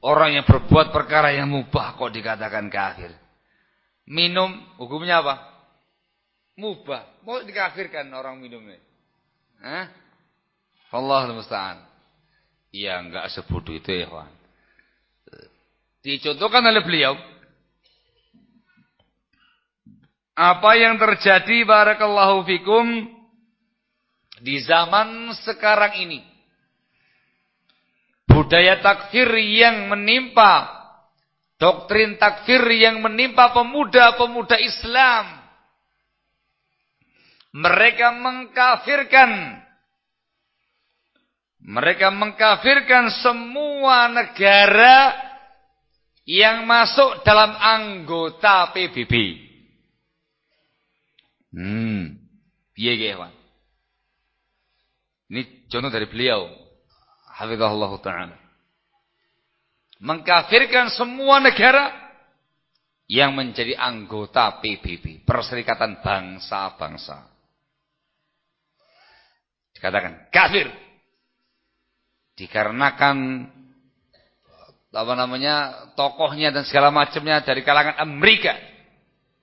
orang yang berbuat perkara yang mubah kok dikatakan kafir. Minum hukumnya apa? Mubah. Mau dikafirkan orang minumnya. Hah? Allah musta'an. Ya enggak sebodoh itu ya kawan. Dicontohkan oleh beliau. Apa yang terjadi barakallahu fikum di zaman sekarang ini. Budaya takfir yang menimpa doktrin takfir yang menimpa pemuda-pemuda Islam. Mereka mengkafirkan mereka mengkafirkan semua negara yang masuk dalam anggota PBB. Hmm. Piye kawan? Ini contoh dari beliau. Hafizahullah taala. Mengkafirkan semua negara yang menjadi anggota PBB, Perserikatan Bangsa-Bangsa. Dikatakan kafir. Dikarenakan apa namanya tokohnya dan segala macamnya dari kalangan Amerika.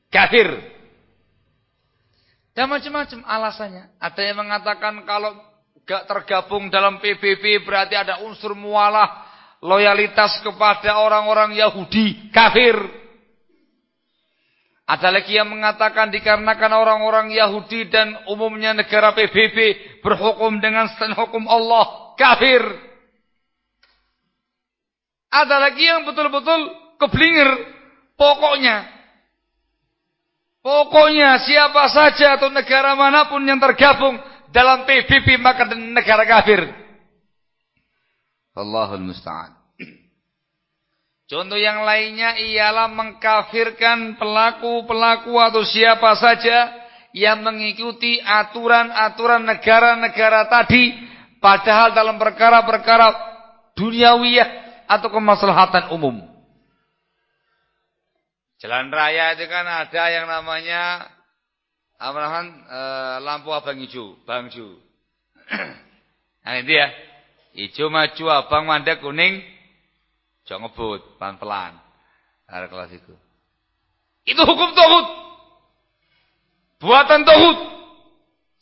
Kafir. Dan macam-macam alasannya. Ada yang mengatakan kalau gak tergabung dalam PBB berarti ada unsur mualah loyalitas kepada orang-orang Yahudi. Kafir ada lagi yang mengatakan dikarenakan orang-orang Yahudi dan umumnya negara PBB berhukum dengan stand hukum Allah kafir. Ada lagi yang betul-betul keblinger. Pokoknya. Pokoknya siapa saja atau negara mana pun yang tergabung dalam PBB maka negara kafir. Allahul Musta'an. Contoh yang lainnya ialah mengkafirkan pelaku-pelaku atau siapa saja yang mengikuti aturan-aturan negara-negara tadi Padahal dalam perkara-perkara duniawiyah atau kemaslahatan umum. Jalan raya itu kan ada yang namanya namanya e, lampu abang hijau, bangju. *clears throat* nah itu ya. Hijau maju, abang mandek, kuning, jangan ngebut, pelan-pelan. Ada kelas itu. Itu hukum tohut. Buatan tohut.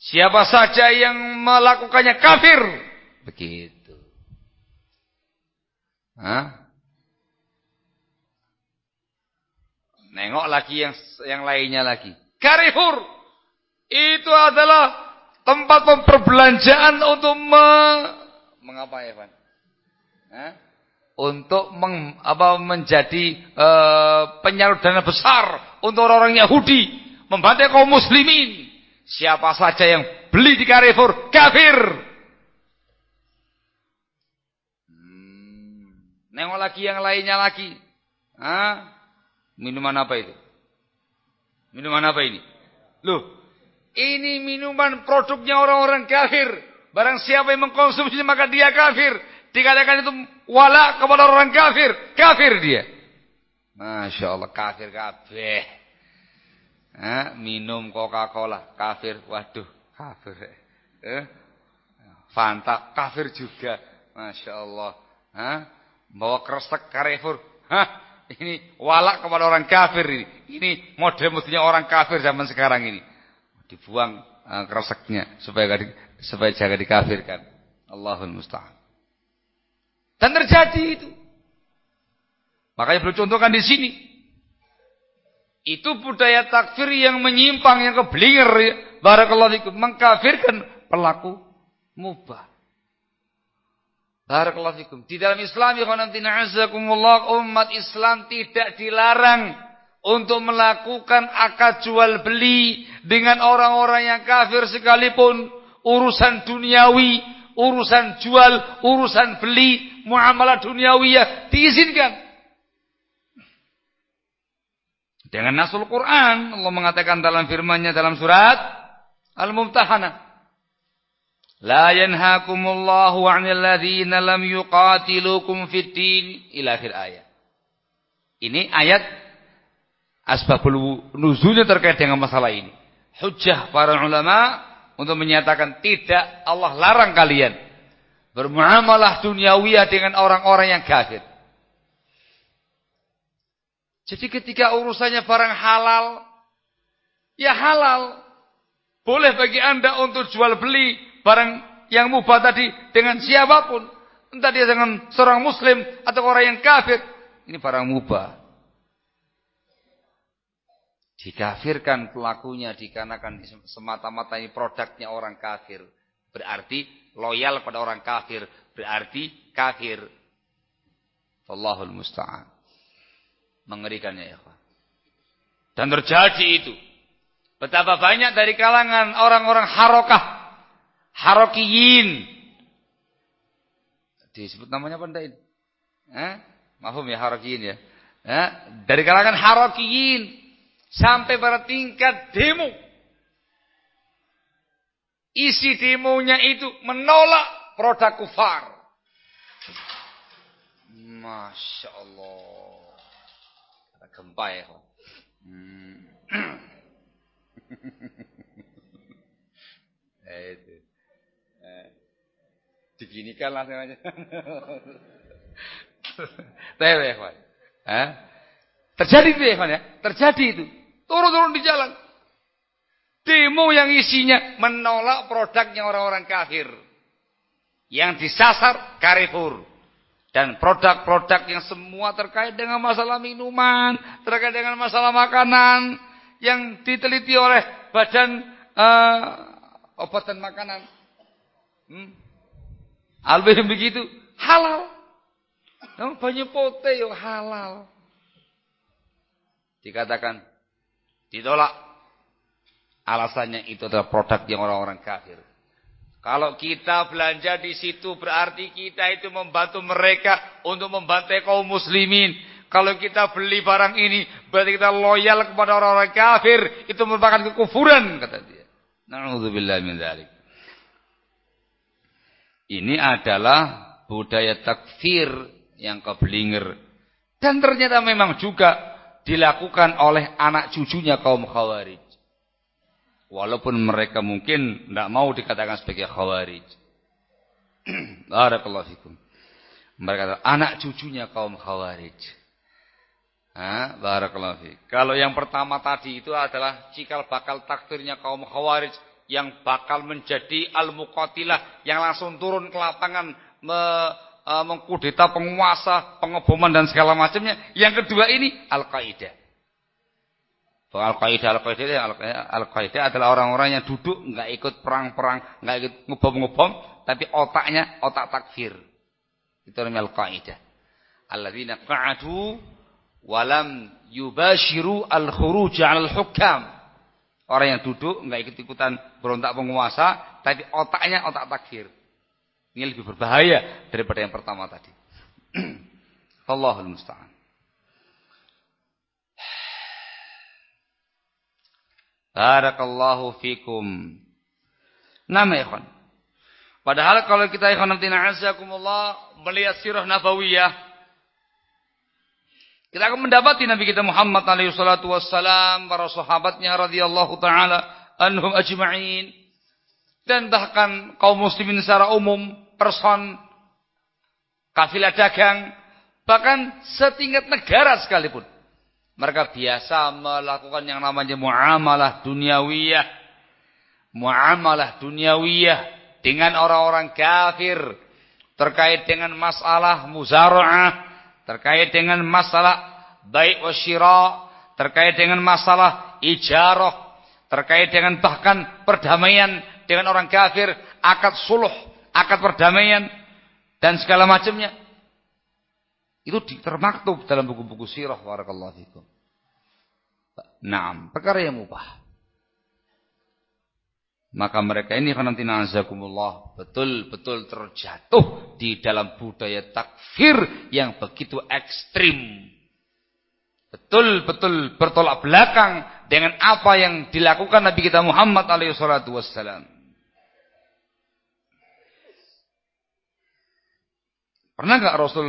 Siapa saja yang melakukannya kafir. Begitu. Hah? Nengok lagi yang yang lainnya lagi. Carrefour itu adalah tempat perbelanjaan untuk me, mengapa Pak? Hah? Untuk meng, apa, menjadi e, penyalur dana besar untuk orang-orang Yahudi, membantai kaum muslimin. Siapa saja yang beli di Carrefour kafir. Hmm. Nengok lagi yang lainnya lagi. Hah? Minuman apa itu? Minuman apa ini? Loh, ini minuman produknya orang-orang kafir. Barang siapa yang mengkonsumsinya maka dia kafir. Dikatakan itu wala kepada orang kafir. Kafir dia. Masya Allah, kafir kafir. Ha, minum Coca-Cola, kafir. Waduh, kafir. Eh? Fanta, kafir juga. Masya Allah. Ha? Bawa kresek Carrefour. Hah? Ini walak kepada orang kafir ini. Ini model mestinya orang kafir zaman sekarang ini. Dibuang uh, supaya supaya jangan dikafirkan. Allahul musta'an. Dan terjadi itu. Makanya perlu contohkan di sini. Itu budaya takfir yang menyimpang, yang keblinger. Barakallahu fikum. Mengkafirkan pelaku mubah. Barakallahu fikum. Di dalam Islam ya umat Islam tidak dilarang untuk melakukan akad jual beli dengan orang-orang yang kafir sekalipun urusan duniawi, urusan jual, urusan beli, muamalah duniawiyah diizinkan. Dengan nasul Quran Allah mengatakan dalam firman-Nya dalam surat Al-Mumtahanah La yanhakumullahu 'anil ladzina lam yuqatilukum fid din ila akhir ayat. Ini ayat asbabul nuzulnya terkait dengan masalah ini. Hujjah para ulama untuk menyatakan tidak Allah larang kalian bermuamalah duniawiyah dengan orang-orang yang kafir. Jadi ketika urusannya barang halal, ya halal. Boleh bagi anda untuk jual beli barang yang mubah tadi dengan siapa pun. Entah dia dengan seorang muslim atau orang yang kafir. Ini barang mubah. Dikafirkan pelakunya dikarenakan semata-mata ini produknya orang kafir. Berarti loyal pada orang kafir. Berarti kafir. Allahul musta'an. Mengerikannya ya. Dan terjadi itu. Betapa banyak dari kalangan orang-orang harokah Harokiyin. Disebut namanya apa? Eh? Mahum ya harokiyin ya. Eh? Dari kalangan harokiyin. Sampai pada tingkat demo. Isi demonya itu menolak produk kufar. Masya Allah. Gempa ya. Hmm. *laughs* Eh, itu. Diginikan langsung aja. *laughs* Tahu ya. Eh? Terjadi itu ya, ya. Terjadi itu. Turun-turun di jalan. Demo yang isinya menolak produknya orang-orang kafir. Yang disasar Carrefour. Dan produk-produk yang semua terkait dengan masalah minuman, terkait dengan masalah makanan, yang diteliti oleh badan uh, obat dan makanan. Hmm? Begitu, halal. Yang banyak pote yang halal. Dikatakan ditolak. Alasannya itu adalah produk yang orang-orang kafir. Kalau kita belanja di situ berarti kita itu membantu mereka untuk membantai kaum muslimin. Kalau kita beli barang ini berarti kita loyal kepada orang-orang kafir. Itu merupakan kekufuran kata dia. Nauzubillah min dzalik. Ini adalah budaya takfir yang kebelinger. Dan ternyata memang juga dilakukan oleh anak cucunya kaum khawarij. Walaupun mereka mungkin tidak mau dikatakan sebagai khawarij. *clears throat* Barakallahu fikum. Mereka anak cucunya kaum khawarij. Ha, barakallahu fikum. Kalau yang pertama tadi itu adalah cikal bakal takdirnya kaum khawarij yang bakal menjadi al-muqatilah yang langsung turun ke lapangan me, e, mengkudeta penguasa, pengeboman dan segala macamnya. Yang kedua ini Al-Qaeda. Al-Qaeda, Al-Qaeda, Al-Qaeda adalah orang-orang yang duduk nggak ikut perang-perang, nggak ikut ngebom-ngebom, tapi otaknya otak takfir. Itu namanya Al-Qaeda. Alladzina qa'adu walam yubashiru al-khuruj al-hukam. Orang yang duduk nggak ikut-ikutan berontak penguasa, tapi otaknya otak takfir. Ini lebih berbahaya daripada yang pertama tadi. *clears throat* Allahul musta'an. Barakallahu fikum. Nama ikhwan. Padahal kalau kita ikhwan nanti na'azakumullah melihat sirah nabawiyah kita akan mendapati Nabi kita Muhammad alaihi salatu wassalam, para sahabatnya radhiyallahu taala anhum ajma'in dan bahkan kaum muslimin secara umum, person, kafilah dagang, bahkan setingkat negara sekalipun. Mereka biasa melakukan yang namanya muamalah duniawiyah. Muamalah duniawiyah dengan orang-orang kafir terkait dengan masalah muzara'ah terkait dengan masalah baik wasyira, terkait dengan masalah ijarah, terkait dengan bahkan perdamaian dengan orang kafir, akad suluh, akad perdamaian dan segala macamnya. Itu termaktub dalam buku-buku sirah warakallahu fikum. Naam, perkara yang mubah. Maka mereka ini nanti nazakumullah betul-betul terjatuh di dalam budaya takfir yang begitu ekstrim. Betul-betul bertolak belakang dengan apa yang dilakukan Nabi kita Muhammad alaihi salatu wassalam. Pernah enggak Rasul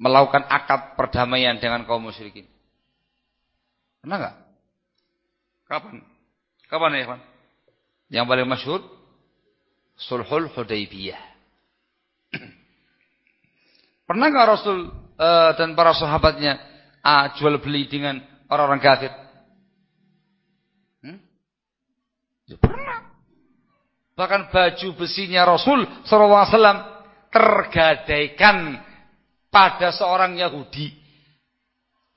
melakukan akad perdamaian dengan kaum musyrikin? Pernah enggak? Kapan? Kapan ya, Pak? Yang paling masyhur Sulhul Hudaybiyah. *clears throat* Pernah nggak Rasul uh, dan para sahabatnya uh, jual beli dengan orang-orang kafir? Hmm? Ya, pernah. Bahkan baju besinya Rasul SAW tergadaikan pada seorang Yahudi.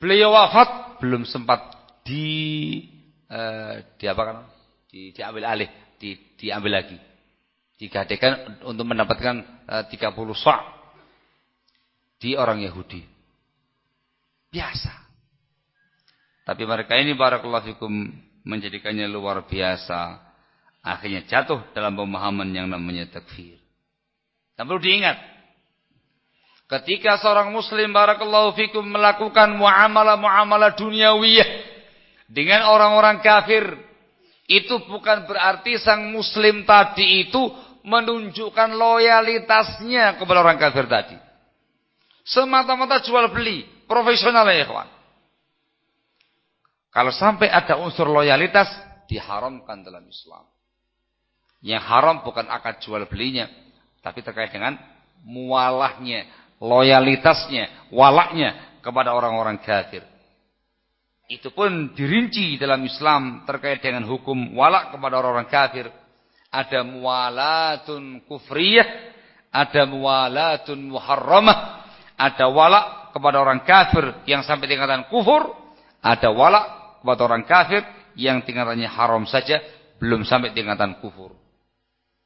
Beliau wafat belum sempat di uh, di apa kan? Di, diambil alih di, diambil lagi. Digadaikan untuk mendapatkan uh, 30 sa' di orang Yahudi. Biasa. Tapi mereka ini barakallahu fikum menjadikannya luar biasa. Akhirnya jatuh dalam pemahaman yang namanya takfir. Dan perlu diingat. Ketika seorang muslim barakallahu fikum melakukan muamalah-muamalah duniawiyah dengan orang-orang kafir itu bukan berarti sang muslim tadi itu menunjukkan loyalitasnya kepada orang kafir tadi. Semata-mata jual beli, profesional ya kawan. Kalau sampai ada unsur loyalitas, diharamkan dalam Islam. Yang haram bukan akad jual belinya, tapi terkait dengan mualahnya, loyalitasnya, walaknya kepada orang-orang kafir. Itu pun dirinci dalam Islam terkait dengan hukum walak kepada orang-orang kafir. Ada muwalatun kufriyah, ada muwalatun muharramah, ada walak kepada orang kafir yang sampai tingkatan kufur, ada walak kepada orang kafir yang tingkatannya haram saja, belum sampai tingkatan kufur.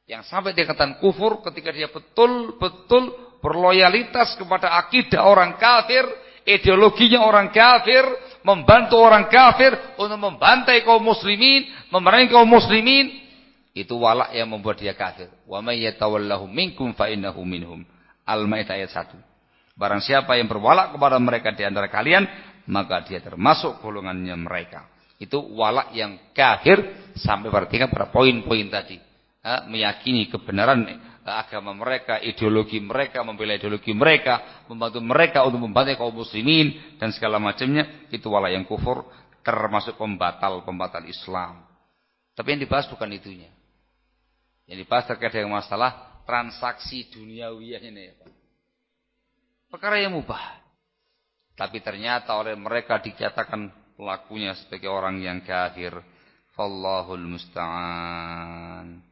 Yang sampai tingkatan kufur ketika dia betul-betul berloyalitas kepada akidah orang kafir, ideologinya orang kafir, membantu orang kafir untuk membantai kaum muslimin, memerangi kaum muslimin, itu walak yang membuat dia kafir. Wa may yatawallahu minkum fa innahu minhum. Al-Maidah ayat 1. Barang siapa yang berwalak kepada mereka di antara kalian, maka dia termasuk golongannya mereka. Itu walak yang kafir sampai pada tingkat pada poin-poin tadi. Ha, meyakini kebenaran agama mereka, ideologi mereka, membela ideologi mereka, membantu mereka untuk membantu kaum muslimin dan segala macamnya, itu wala yang kufur termasuk pembatal-pembatal Islam. Tapi yang dibahas bukan itunya. Yang dibahas terkait dengan masalah transaksi duniawi ini ya Pak. Perkara yang mubah. Tapi ternyata oleh mereka dikatakan pelakunya sebagai orang yang kafir. Fallahul musta'an.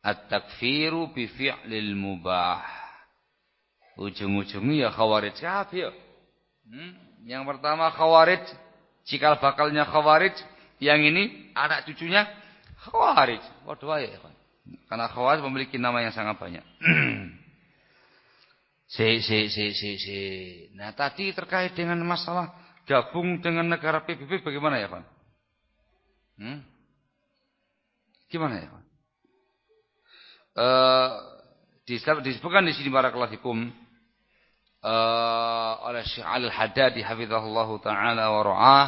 At-takfiru bi fi'lil mubah. Ujung-ujungnya ya khawarij kafir. Hmm? Yang pertama khawarij. Cikal bakalnya khawarij. Yang ini anak cucunya khawarij. Waduh ya. Karena khawarij memiliki nama yang sangat banyak. *clears throat* Si, si, si, si, si. Nah tadi terkait dengan masalah gabung dengan negara PBB bagaimana ya Pak? Hmm? Gimana ya Pak? Uh, disebutkan di sini barakallahu fikum uh, oleh Syekh Al-Haddadi hafizahullah taala wa ra'ah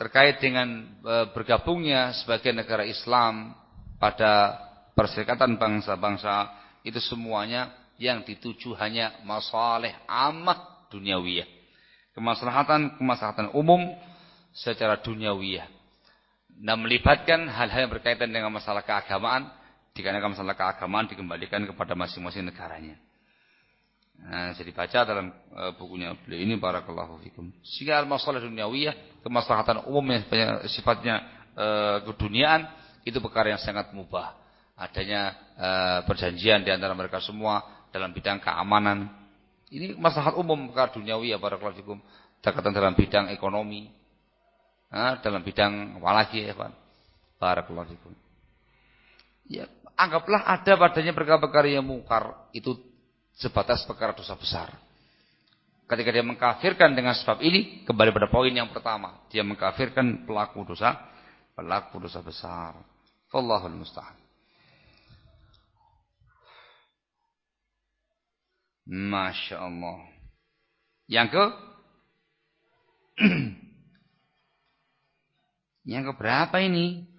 terkait dengan uh, bergabungnya sebagai negara Islam pada perserikatan bangsa-bangsa itu semuanya yang dituju hanya masalah amat duniawiyah. Kemaslahatan, kemaslahatan umum secara duniawiyah. Dan melibatkan hal-hal yang berkaitan dengan masalah keagamaan. Dikarenakan masalah keagamaan dikembalikan kepada masing-masing negaranya. Nah, saya dibaca dalam uh, bukunya beliau ini barakallahu fikum. Sehingga masalah duniawiyah, kemaslahatan umum yang sifatnya uh, keduniaan itu perkara yang sangat mubah. Adanya uh, perjanjian di antara mereka semua dalam bidang keamanan. Ini masalah umum perkara duniawi ya barakallahu fikum. Dekatan dalam bidang ekonomi. Nah, dalam bidang walagi ya Pak. Barakallahu fikum. Ya, anggaplah ada padanya perkara-perkara yang mungkar itu sebatas perkara dosa besar. Ketika dia mengkafirkan dengan sebab ini, kembali pada poin yang pertama. Dia mengkafirkan pelaku dosa, pelaku dosa besar. Allahul musta'an. Masya Allah. Yang ke? *clears throat* Yang ke berapa ini?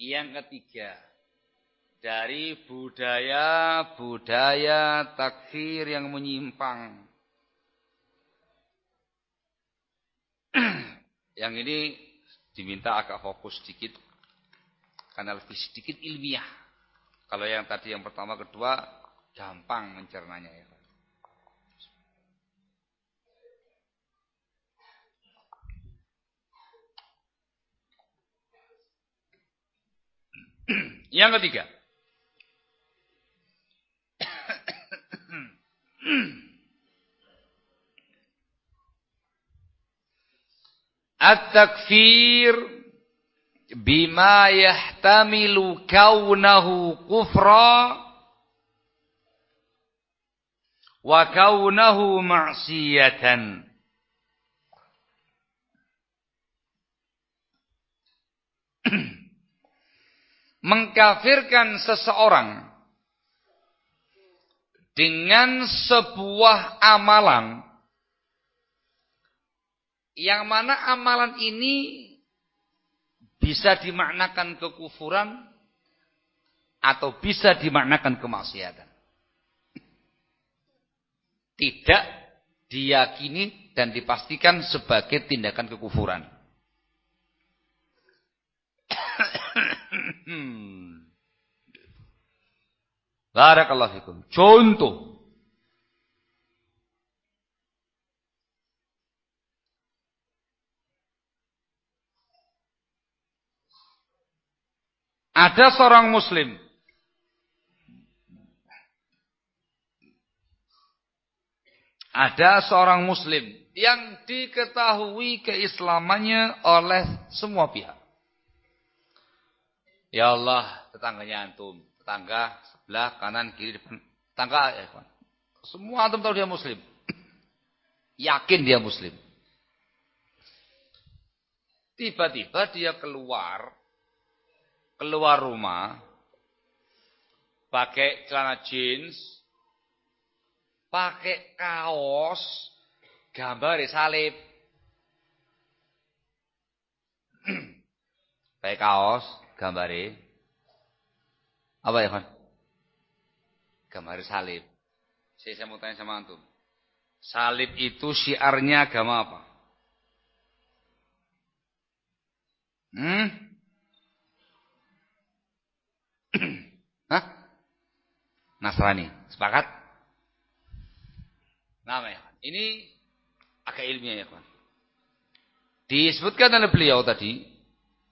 Yang ketiga. Dari budaya-budaya takfir yang menyimpang. *clears throat* yang ini diminta agak fokus sedikit. Karena lebih sedikit ilmiah. Kalau yang tadi yang pertama, kedua gampang mencernanya ya. Yang ketiga. At-takfir bima yahtamilu kaunahu kufra wa kaunahu ma'siyatan mengkafirkan seseorang dengan sebuah amalan yang mana amalan ini bisa dimaknakan kekufuran atau bisa dimaknakan kemaksiatan tidak diyakini dan dipastikan sebagai tindakan kekufuran. Barakallahu fikum. Contoh. Ada seorang muslim Ada seorang muslim yang diketahui keislamannya oleh semua pihak. Ya Allah, tetangganya antum, tetangga sebelah kanan kiri depan, tetangga ya. Semua antum tahu dia muslim. *clears throat* Yakin dia muslim. Tiba-tiba dia keluar keluar rumah pakai celana jeans pakai kaos gambar salib. *clears throat* pakai kaos gambare Apa ya, Pak? Gambar salib. Saya, saya mau tanya sama antum. Salib itu syiarnya agama apa? Hmm? *clears throat* Hah? Nasrani. Sepakat? Nama ya. Ini agak ilmiah ya, kawan. Disebutkan oleh beliau tadi,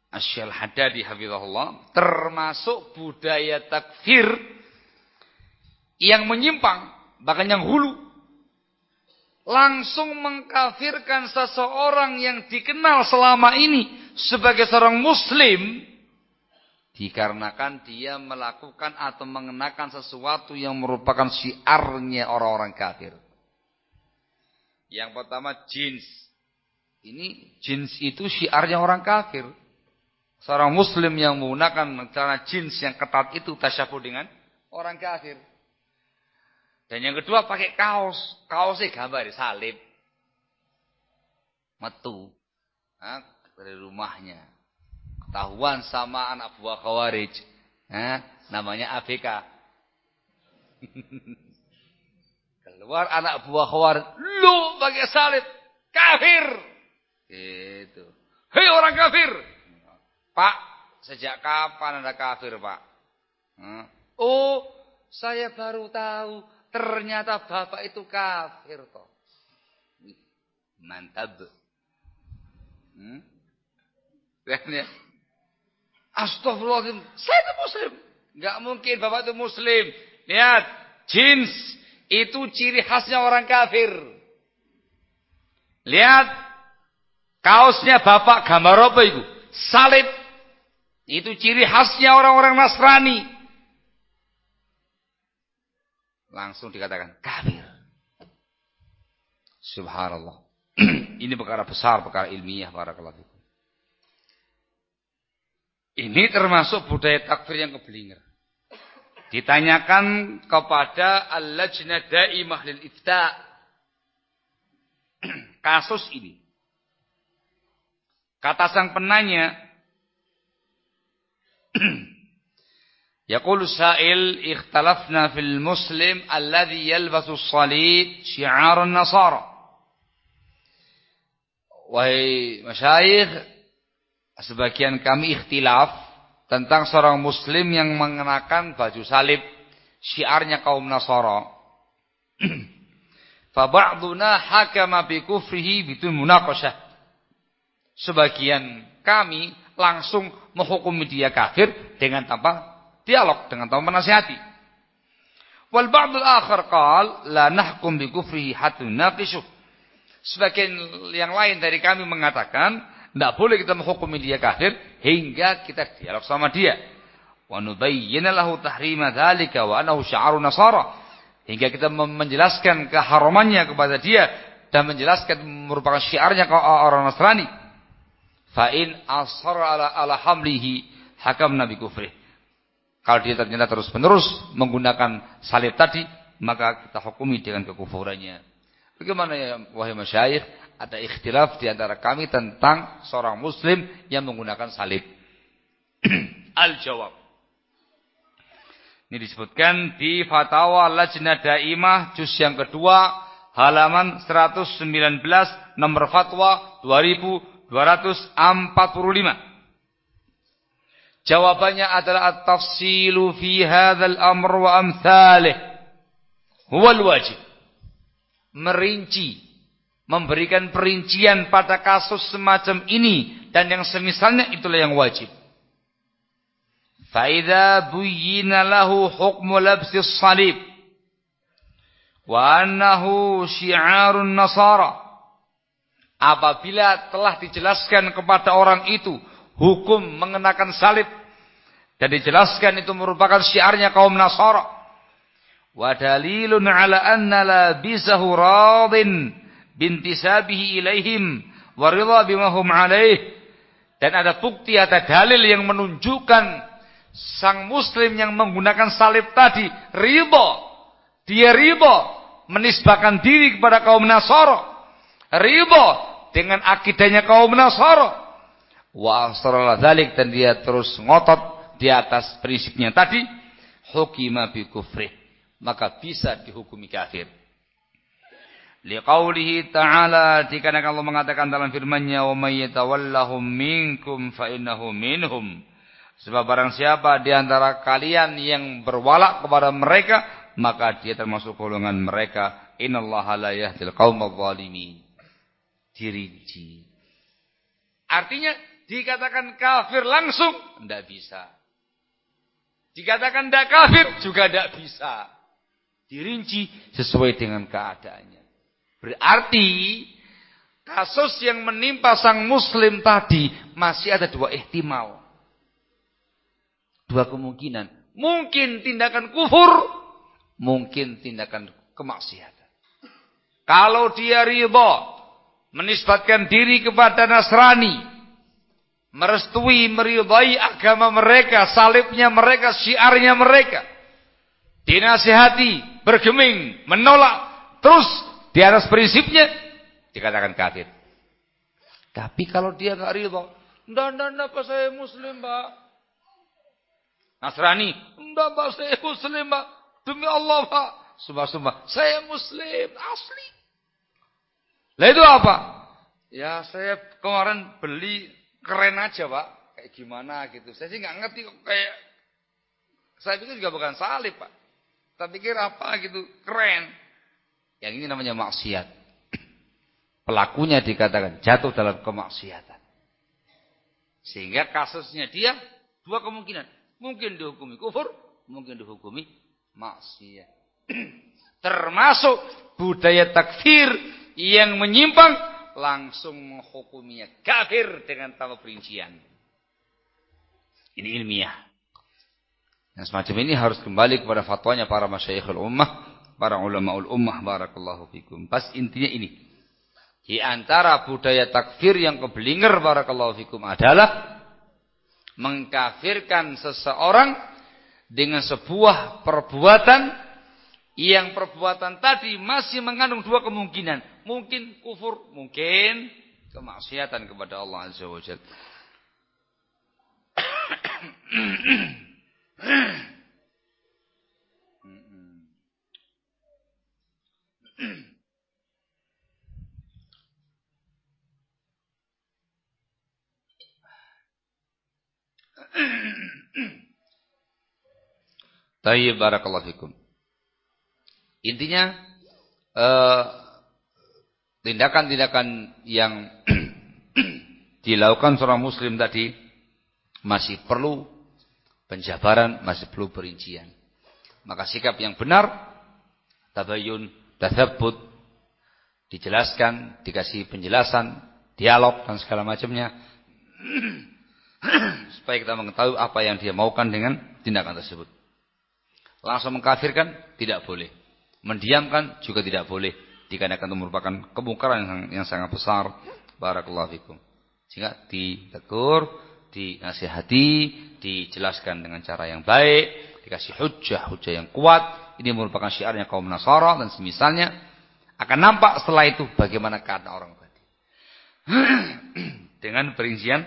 Asyal Hadadi hafizahullah, termasuk budaya takfir yang menyimpang, bahkan yang hulu. Langsung mengkafirkan seseorang yang dikenal selama ini sebagai seorang muslim. Dikarenakan dia melakukan atau mengenakan sesuatu yang merupakan syiarnya orang-orang kafir. Yang pertama jins. Ini jins itu syiarnya orang kafir. Seorang muslim yang menggunakan cara jins yang ketat itu tasyabuh dengan orang kafir. Dan yang kedua pakai kaos. Kaosnya gambar salib. Metu. Nah, dari rumahnya. Ketahuan sama anak buah khawarij. Nah, namanya ABK. *laughs* Keluar anak buah khawarij. Lu pakai salib. Kafir. Gitu. Hei orang kafir. Pak, sejak kapan anda kafir pak? Oh, saya baru tahu Ternyata bapak itu kafir toh. Mantap. Hmm? Ya. Astagfirullahaladzim. Saya itu muslim. Gak mungkin bapak itu muslim. Lihat. Jins. Itu ciri khasnya orang kafir. Lihat. Kaosnya bapak gambar apa itu? Salib. Itu ciri khasnya orang-orang Nasrani langsung dikatakan kafir. Subhanallah. *clears throat* Ini perkara besar, perkara ilmiah para fikum. Ini termasuk budaya takfir yang kebelinger. Ditanyakan kepada Al-Lajnah Daimah lil Ifta. *clears throat* Kasus ini. Kata sang penanya, يقول السائل اختلفنا في المسلم الذي يلبس الصليب شعار النصارى وهي مشايخ sebagian kami ikhtilaf tentang seorang muslim yang mengenakan baju salib syiarnya kaum Nasara. *clears throat* Fa ba'duna hakama bi kufrihi bitun munaqashah. Sebagian kami langsung menghukumi dia kafir dengan tanpa dialog dengan teman menasihati. Wal ba'dul akhar qal la nahkum bi kufrihi hatta naqishuh. Sebagian yang lain dari kami mengatakan tidak boleh kita menghukumi dia kafir hingga kita dialog sama dia. Wa nubayyana lahu tahrima dzalika wa annahu sya'arun nasara. Hingga kita menjelaskan keharamannya kepada dia dan menjelaskan merupakan syiarnya orang Nasrani. Fa in asara ala, ala hamlihi hakam nabi kufrih. Kalau dia ternyata terus-menerus menggunakan salib tadi, maka kita hukumi dengan kekufurannya. Bagaimana ya wahai masyayikh? Ada ikhtilaf di antara kami tentang seorang muslim yang menggunakan salib. *clears throat* Al-jawab. Ini disebutkan di Fatwa Lajnah Daimah juz yang kedua halaman 119 nomor fatwa 2245. Jawabannya adalah at-tafsilu fi hadzal amr wa amsalih. Huwal wajib. Merinci, memberikan perincian pada kasus semacam ini dan yang semisalnya itulah yang wajib. Faida buyyina lahu hukmu labsis salib wa annahu syi'arun nasara. Apabila telah dijelaskan kepada orang itu hukum mengenakan salib dan dijelaskan itu merupakan syiarnya kaum Nasara. Wa dalilun ala anna la bisahu radin bintisabihi ilaihim wa ridha bima hum alaih. Dan ada bukti, ada dalil yang menunjukkan sang muslim yang menggunakan salib tadi ridha. Dia ridha menisbahkan diri kepada kaum Nasara. Ridha dengan akidahnya kaum Nasara. Wa asrara dzalik dan dia terus ngotot di atas prinsipnya. Tadi hukima bi kufrih maka bisa dihukumi kafir. Liqaulihi ta'ala dikarenakan Allah mengatakan dalam firman-Nya wa may yatawallahum minkum fa innahu minhum. Sebab barang siapa di antara kalian yang berwalak kepada mereka maka dia termasuk golongan mereka. Innallaha la yahdil qaumadh dhalimin dirinci artinya dikatakan kafir langsung tidak bisa dikatakan tidak kafir juga tidak bisa dirinci sesuai dengan keadaannya Berarti kasus yang menimpa sang muslim tadi masih ada dua ihtimal. Dua kemungkinan. Mungkin tindakan kufur, mungkin tindakan kemaksiatan. Kalau dia ridha menisbatkan diri kepada Nasrani, merestui, meridai agama mereka, salibnya mereka, syiarnya mereka, dinasihati, bergeming, menolak, terus di atas prinsipnya dikatakan kafir. Tapi kalau dia nggak ridho, ndak ndak ndak saya muslim pak. Nasrani, ndak pak saya muslim pak. Demi Allah pak. Sumpah-sumpah, saya muslim asli. Lah itu apa? Ya saya kemarin beli keren aja pak. Kayak gimana gitu. Saya sih nggak ngerti kok kayak. Saya pikir juga bukan salib pak. Tapi pikir apa gitu keren. Yang ini namanya maksiat. *clears throat* Pelakunya dikatakan jatuh dalam kemaksiatan. Sehingga kasusnya dia dua kemungkinan. Mungkin dihukumi kufur, mungkin dihukumi maksiat. *clears throat* Termasuk budaya takfir yang menyimpang langsung menghukuminya kafir dengan tanpa perincian. Ini ilmiah. Yang semacam ini harus kembali kepada fatwanya para masyayikhul ummah para ulamaul ummah barakallahu fikum. Pas intinya ini. Di antara budaya takfir yang kebelinger barakallahu fikum adalah mengkafirkan seseorang dengan sebuah perbuatan yang perbuatan tadi masih mengandung dua kemungkinan. Mungkin kufur, mungkin kemaksiatan kepada Allah Azza wa Jalla. Tayyib barakallahu fikum. Intinya eh, tindakan-tindakan yang *clears throat* dilakukan seorang muslim tadi masih perlu penjabaran, masih perlu perincian. Maka sikap yang benar tabayun tathabbut dijelaskan, dikasih penjelasan, dialog dan segala macamnya *clears throat* supaya kita mengetahui apa yang dia maukan dengan tindakan tersebut. Langsung mengkafirkan tidak boleh. Mendiamkan juga tidak boleh dikarenakan itu merupakan kemungkaran yang, yang sangat besar. Barakallahu fikum. Sehingga ditegur, dinasihati, dijelaskan dengan cara yang baik, dikasih hujah, hujah yang kuat, ini merupakan syiarnya kaum Nasara dan semisalnya. Akan nampak setelah itu bagaimana keadaan orang tadi. *clears throat* Dengan perincian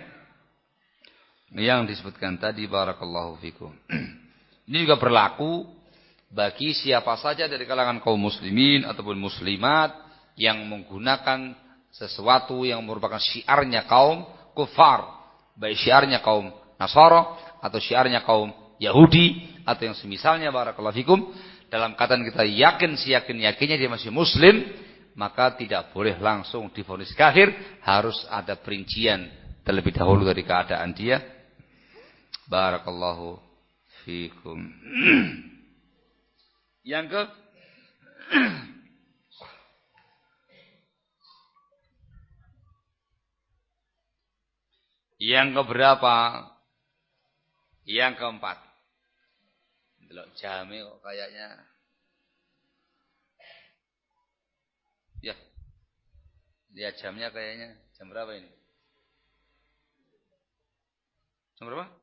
yang disebutkan tadi barakallahu fikum. *clears throat* Ini juga berlaku bagi siapa saja dari kalangan kaum muslimin ataupun muslimat yang menggunakan sesuatu yang merupakan syiarnya kaum kufar, baik syiarnya kaum Nasara atau syiarnya kaum Yahudi atau yang semisalnya barakallahu fikum dalam keadaan kita yakin siyakin yakinnya dia masih muslim, maka tidak boleh langsung difonis kafir, harus ada perincian terlebih dahulu dari keadaan dia. Barakallahu fikum. *clears throat* Yang ke Yang keberapa? Yang keempat. Delok jame kok kayaknya. Ya. Lihat jamnya kayaknya jam berapa ini? Jam berapa?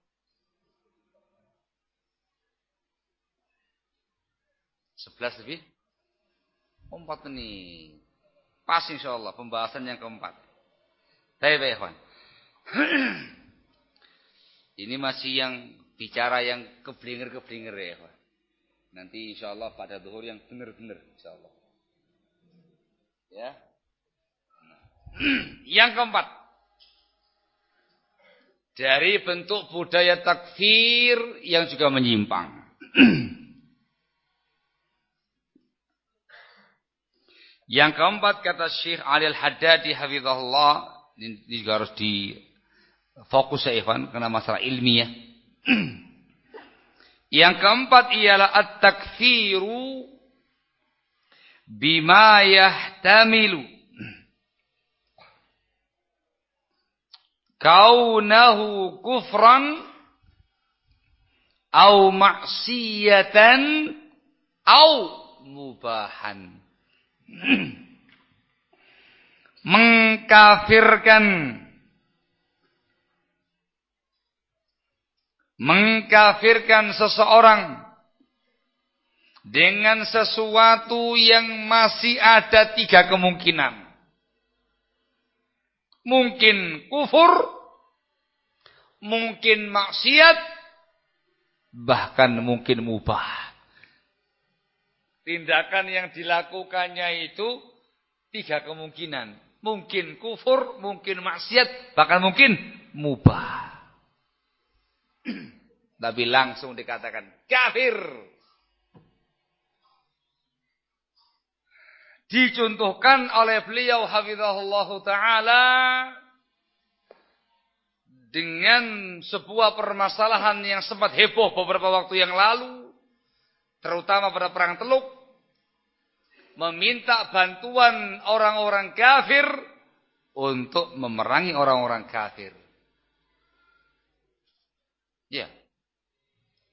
Sebelas lebih? Empat ini. Pas insya Allah pembahasan yang keempat. Baik, baik, *clears throat* Ini masih yang bicara yang keblinger-keblinger ya. Nanti insya Allah pada zuhur yang benar-benar insya Allah. Ya. *clears throat* yang keempat. Dari bentuk budaya takfir yang juga menyimpang. *clears throat* yang keempat kata Syekh Ali Al-Haddadi hafizahullah ini juga harus di fokus ya Ikhwan karena masalah ilmiah. *clears throat* Yang keempat ialah at-takfiru bima yahtamilu kaunahu kufran au maksiyatan au mubahan *clears throat* mengkafirkan mengkafirkan seseorang dengan sesuatu yang masih ada tiga kemungkinan. Mungkin kufur, mungkin maksiat, bahkan mungkin mubah. Tindakan yang dilakukannya itu tiga kemungkinan. Mungkin kufur, mungkin maksiat, bahkan mungkin mubah. *clears throat* Tapi langsung dikatakan kafir. Dicontohkan oleh beliau hafizahullah taala dengan sebuah permasalahan yang sempat heboh beberapa waktu yang lalu terutama pada perang Teluk meminta bantuan orang-orang kafir untuk memerangi orang-orang kafir. Ya.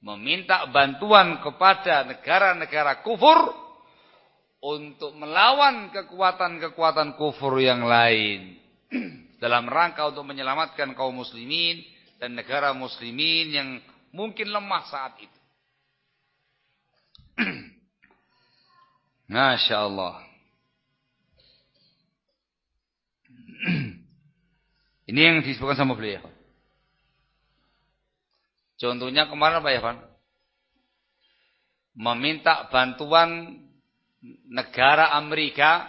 Meminta bantuan kepada negara-negara kufur untuk melawan kekuatan-kekuatan kufur yang lain *clears throat* dalam rangka untuk menyelamatkan kaum muslimin dan negara muslimin yang mungkin lemah saat itu. *clears throat* Masya Allah. *clears throat* Ini yang disebutkan sama beliau. Contohnya kemarin apa ya, Pak? Meminta bantuan negara Amerika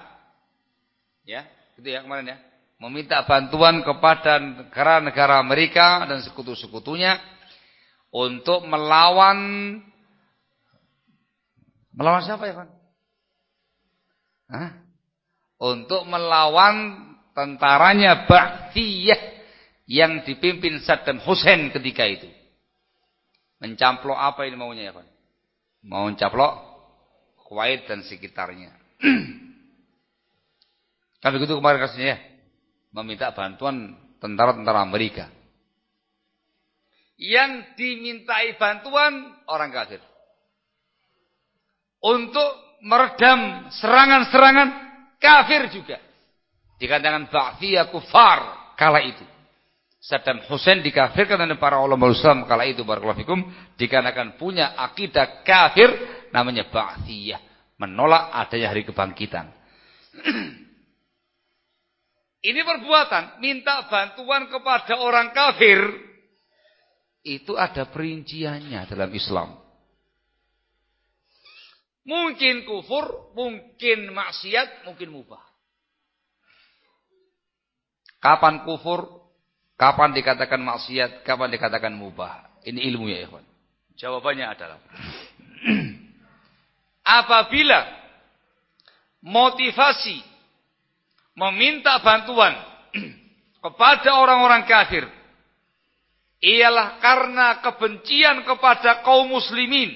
ya, gitu ya kemarin ya. Meminta bantuan kepada negara-negara Amerika dan sekutu-sekutunya untuk melawan melawan siapa ya, Pak? Hah? Untuk melawan tentaranya Ba'thiyah yang dipimpin Saddam Hussein ketika itu. Mencamplok apa ini maunya ya Pak? Mau mencaplok Kuwait dan sekitarnya. *clears throat* kan begitu kemarin kasusnya ya. Meminta bantuan tentara-tentara Amerika. Yang dimintai bantuan orang kafir. Untuk meredam serangan-serangan kafir juga. Dikatakan ba'thiyah kufar kala itu. Saddam Hussein dikafirkan oleh para ulama Islam kala itu barakallahu dikarenakan punya akidah kafir namanya ba'thiyah, menolak adanya hari kebangkitan. *clears throat* Ini perbuatan minta bantuan kepada orang kafir itu ada perinciannya dalam Islam. Mungkin kufur, mungkin maksiat, mungkin mubah. Kapan kufur, Kapan dikatakan maksiat, kapan dikatakan mubah? Ini ilmu ya ikhwan. Jawabannya adalah *clears throat* apabila motivasi meminta bantuan *clears throat* kepada orang-orang kafir ialah karena kebencian kepada kaum muslimin,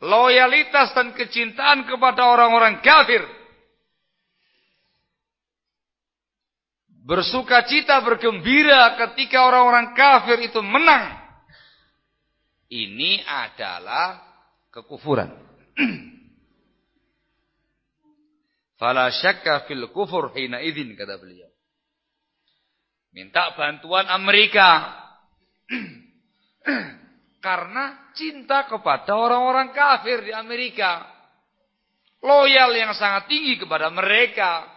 loyalitas dan kecintaan kepada orang-orang kafir bersuka cita, bergembira ketika orang-orang kafir itu menang. Ini adalah kekufuran. *clears throat* Fala syakka fil kufur hina idin kata beliau. Minta bantuan Amerika. *clears throat* Karena cinta kepada orang-orang kafir di Amerika. Loyal yang sangat tinggi kepada mereka.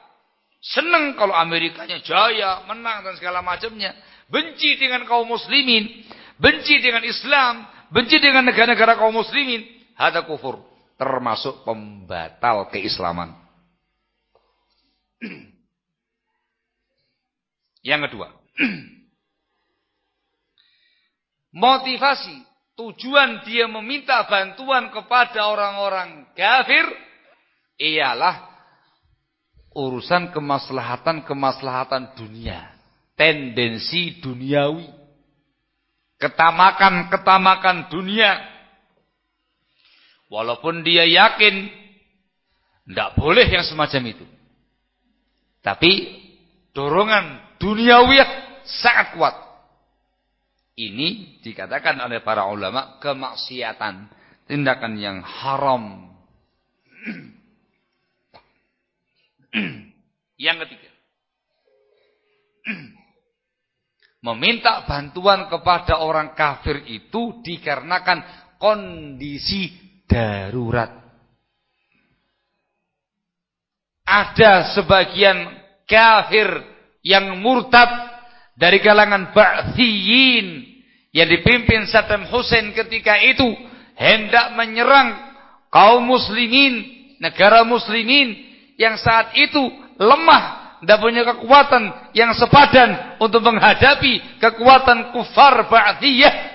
Senang kalau Amerikanya jaya, menang dan segala macamnya. Benci dengan kaum muslimin. Benci dengan Islam. Benci dengan negara-negara kaum muslimin. hada kufur, termasuk pembatal keislaman. Yang kedua, *clears throat* motivasi tujuan dia meminta bantuan kepada orang-orang kafir ialah urusan kemaslahatan-kemaslahatan dunia, tendensi duniawi, ketamakan-ketamakan dunia. Walaupun dia yakin tidak boleh yang semacam itu. Tapi dorongan duniawi sangat kuat. Ini dikatakan oleh para ulama kemaksiatan, tindakan yang haram. yang ketiga, meminta bantuan kepada orang kafir itu dikarenakan kondisi darurat. Ada sebagian kafir yang murtad dari kalangan Ba'thiyin yang dipimpin Saddam Hussein ketika itu hendak menyerang kaum muslimin, negara muslimin yang saat itu lemah dan punya kekuatan yang sepadan untuk menghadapi kekuatan kufar Ba'thiyah.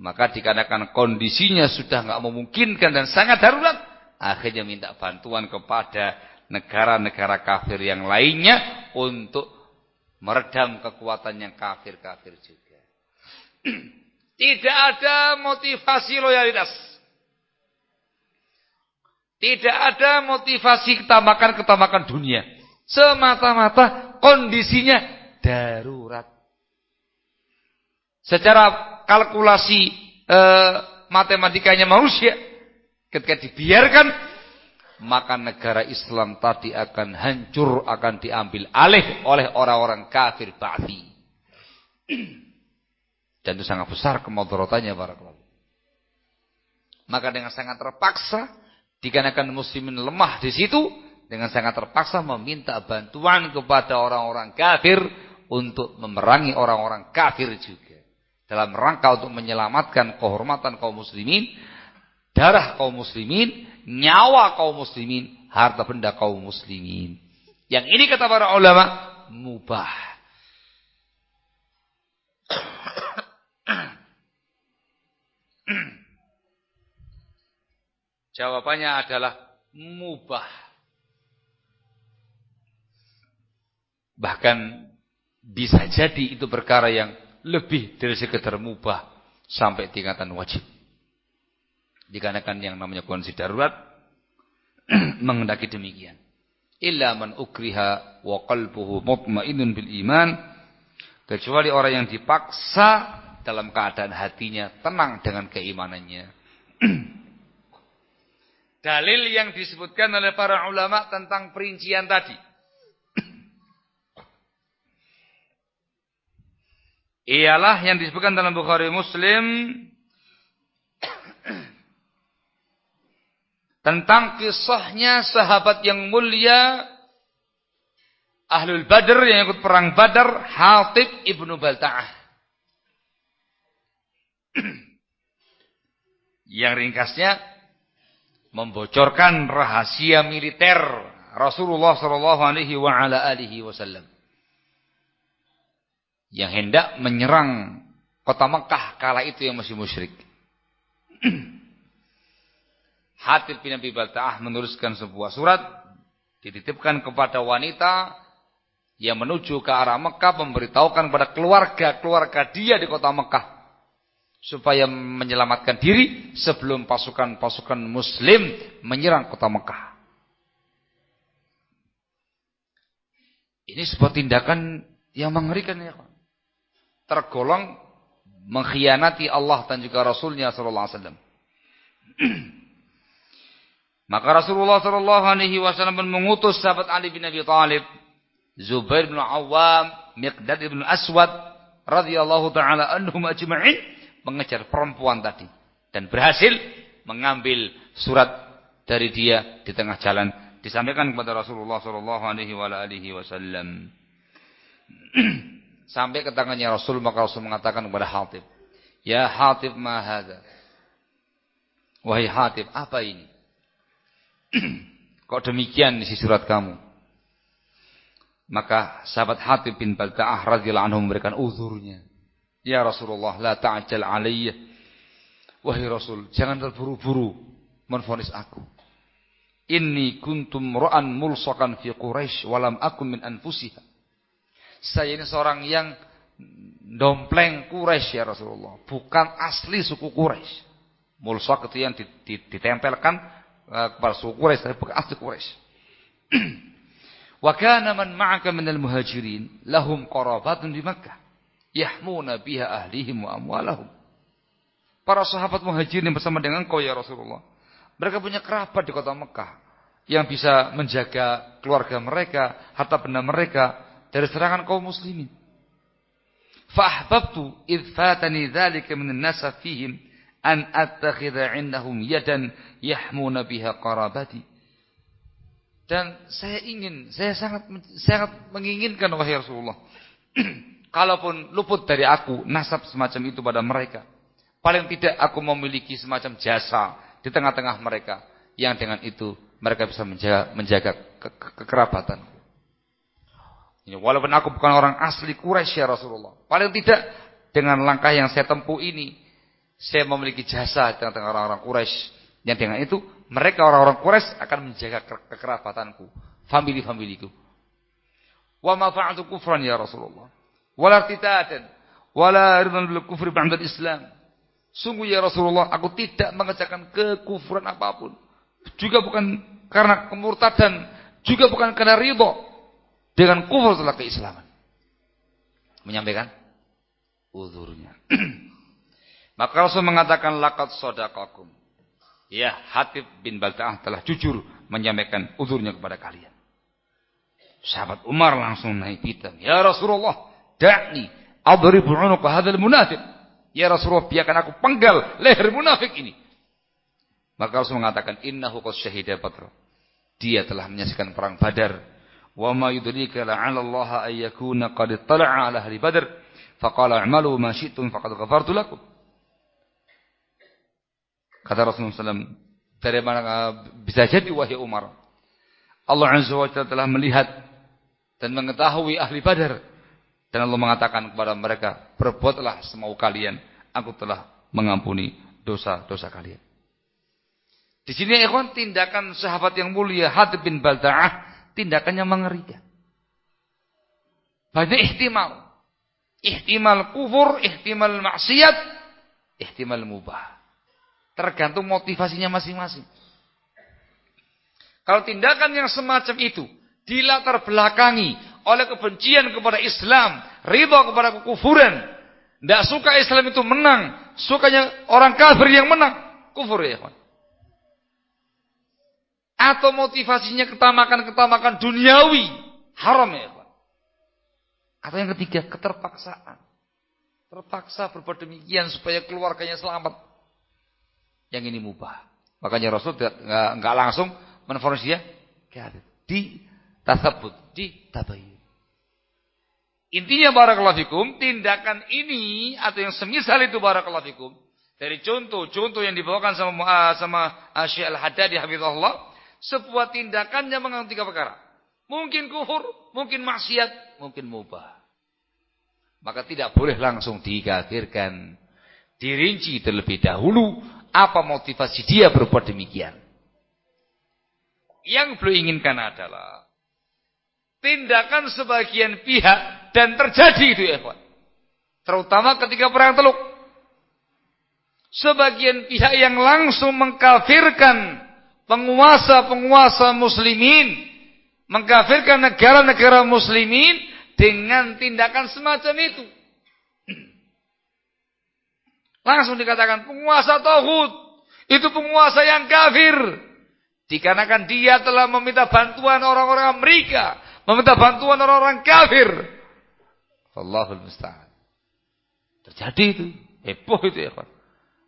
Maka dikarenakan kondisinya sudah nggak memungkinkan dan sangat darurat, akhirnya minta bantuan kepada negara-negara kafir yang lainnya untuk meredam kekuatan yang kafir-kafir juga. *clears throat* Tidak ada motivasi loyalitas. Tidak ada motivasi ketamakan-ketamakan dunia. Semata-mata kondisinya darurat. Secara kalkulasi eh, matematikanya manusia, ketika dibiarkan maka negara Islam tadi akan hancur, akan diambil alih oleh orang-orang kafir Ba'thi. *clears throat* Dan itu sangat besar kemudaratannya para keluarga. Maka dengan sangat terpaksa, dikarenakan muslimin lemah di situ, dengan sangat terpaksa meminta bantuan kepada orang-orang kafir untuk memerangi orang-orang kafir juga. Dalam rangka untuk menyelamatkan kehormatan kaum muslimin, darah kaum muslimin, nyawa kaum muslimin, harta benda kaum muslimin. Yang ini kata para ulama mubah. Jawabannya adalah mubah. Bahkan bisa jadi itu perkara yang lebih dari sekedar mubah sampai tingkatan wajib. Dikarenakan yang namanya kondisi darurat *clears throat* mengendaki demikian. Illa man ukriha wa qalbuhu mutmainnun bil iman kecuali orang yang dipaksa dalam keadaan hatinya tenang dengan keimanannya. *clears throat* Dalil yang disebutkan oleh para ulama tentang perincian tadi. Ialah yang disebutkan dalam Bukhari Muslim tentang kisahnya sahabat yang mulia Ahlul Badr yang ikut perang Badar Hatib ibnu Balta'ah yang ringkasnya membocorkan rahasia militer Rasulullah Shallallahu Alaihi Wasallam yang hendak menyerang kota Mekah kala itu yang masih musyrik. *clears throat* Hatib bin Abi Balta'ah menuliskan sebuah surat dititipkan kepada wanita yang menuju ke arah Mekah memberitahukan kepada keluarga-keluarga dia di kota Mekah supaya menyelamatkan diri sebelum pasukan-pasukan muslim menyerang kota Mekah. Ini sebuah tindakan yang mengerikan ya. Tergolong mengkhianati Allah dan juga Rasulnya sallallahu alaihi wasallam. *clears throat* Maka Rasulullah Shallallahu Alaihi Wasallam mengutus sahabat Ali bin Abi Thalib, Zubair bin Awam, Miqdad bin Aswad, radhiyallahu taala anhum ajma'in mengejar perempuan tadi dan berhasil mengambil surat dari dia di tengah jalan disampaikan kepada Rasulullah Shallallahu Alaihi Wasallam. *clears throat* Sampai ke tangannya Rasul maka Rasul mengatakan kepada Hatib, Ya Hatib ma? Wahai Hatib, apa ini? *clears throat* Kok demikian isi surat kamu? Maka sahabat Hatib bin Balta'ah radhiyallahu anhu memberikan uzurnya. Ya Rasulullah, la ta'jal alayya. Wahai Rasul, jangan terburu-buru menfonis aku. Inni kuntum ra'an mulsakan fi Quraisy walam akun min anfusiha. Saya ini seorang yang dompleng Quraisy ya Rasulullah, bukan asli suku Quraisy. Mulsak itu yang ditempelkan uh, kepada suku Quraisy, tapi bukan asli Quraisy. *clears throat* Wa kana man ma'aka minal muhajirin lahum qarabatun di Makkah yahmuna biha ahlihim wa amwalahum. Para sahabat muhajirin bersama dengan kau ya Rasulullah. Mereka punya kerabat di kota Mekah yang bisa menjaga keluarga mereka, harta benda mereka dari serangan kaum muslimin. Fahbabtu idh fatani dzalika min an-nasa fihim an attakhidha 'indahum yadan yahmuna biha qarabati. Dan saya ingin, saya sangat sangat menginginkan wahai Rasulullah. *clears throat* Kalaupun luput dari aku nasab semacam itu pada mereka. Paling tidak aku memiliki semacam jasa di tengah-tengah mereka yang dengan itu mereka bisa menjaga, menjaga ke, ke, kekerabatan. Ini walaupun aku bukan orang asli Quraisy ya Rasulullah. Paling tidak dengan langkah yang saya tempuh ini, saya memiliki jasa di tengah-tengah orang-orang Quraisy. Yang dengan itu mereka orang-orang Quraisy akan menjaga ke kekerabatanku, famili-familiku. Wa ma fa'altu kufran ya Rasulullah. Wala irtitadan, wala ridan bil kufri ba'da Islam. Sungguh ya Rasulullah, aku tidak mengerjakan kekufuran apa pun. Juga bukan karena kemurtadan, juga bukan karena ridho dengan kufur setelah keislaman. Menyampaikan uzurnya. *clears throat* Maka Rasul mengatakan laqad sadaqakum. Ya, Hatib bin Balta'ah telah jujur menyampaikan uzurnya kepada kalian. Sahabat Umar langsung naik pitam. Ya Rasulullah, da'ni adribu 'unuqa hadzal munafiq. Ya Rasulullah, biarkan aku penggal leher munafik ini. Maka Rasul mengatakan innahu qad syahida badr. Dia telah menyaksikan perang Badar Wa ma yudrika la'ala Allah an yakuna qad tala'a ala ahli Badr faqala a'malu ma syi'tum faqad ghafartu lakum. Kata Rasulullah SAW, dari mana bisa jadi wahai Umar? Allah Azza wa Jalla telah melihat dan mengetahui ahli Badar dan Allah mengatakan kepada mereka, "Berbuatlah semau kalian, aku telah mengampuni dosa-dosa kalian." Di sini ikhwan tindakan sahabat yang mulia Hatib bin Balta'ah tindakannya mengerikan. Banyak ihtimal. Ihtimal kufur, ihtimal maksiat, ihtimal mubah. Tergantung motivasinya masing-masing. Kalau tindakan yang semacam itu dilatar belakangi oleh kebencian kepada Islam, ridho kepada kekufuran, tidak suka Islam itu menang, sukanya orang kafir yang menang, kufur ya kawan atau motivasinya ketamakan-ketamakan duniawi, haram ya, Pak. Atau yang ketiga, keterpaksaan. Terpaksa berbuat demikian supaya keluarganya selamat. Yang ini mubah. Makanya Rasul nggak langsung menfonis dia di tasabut, di tabayun. Intinya barakallahu fikum, tindakan ini atau yang semisal itu barakallahu fikum dari contoh-contoh yang dibawakan sama sama Syekh Al-Haddadi hafizahullah sebuah tindakan yang mengandung tiga perkara. Mungkin kufur, mungkin maksiat, mungkin mubah. Maka tidak boleh langsung dikafirkan. Dirinci terlebih dahulu apa motivasi dia berbuat demikian. Yang beliau inginkan adalah tindakan sebagian pihak dan terjadi itu ya Pak. Terutama ketika perang teluk. Sebagian pihak yang langsung mengkafirkan penguasa-penguasa muslimin mengkafirkan negara-negara muslimin dengan tindakan semacam itu. *clears throat* Langsung dikatakan penguasa tauhid itu penguasa yang kafir. Dikarenakan dia telah meminta bantuan orang-orang Amerika, meminta bantuan orang-orang kafir. Allahul musta'an. Terjadi itu, heboh itu ya.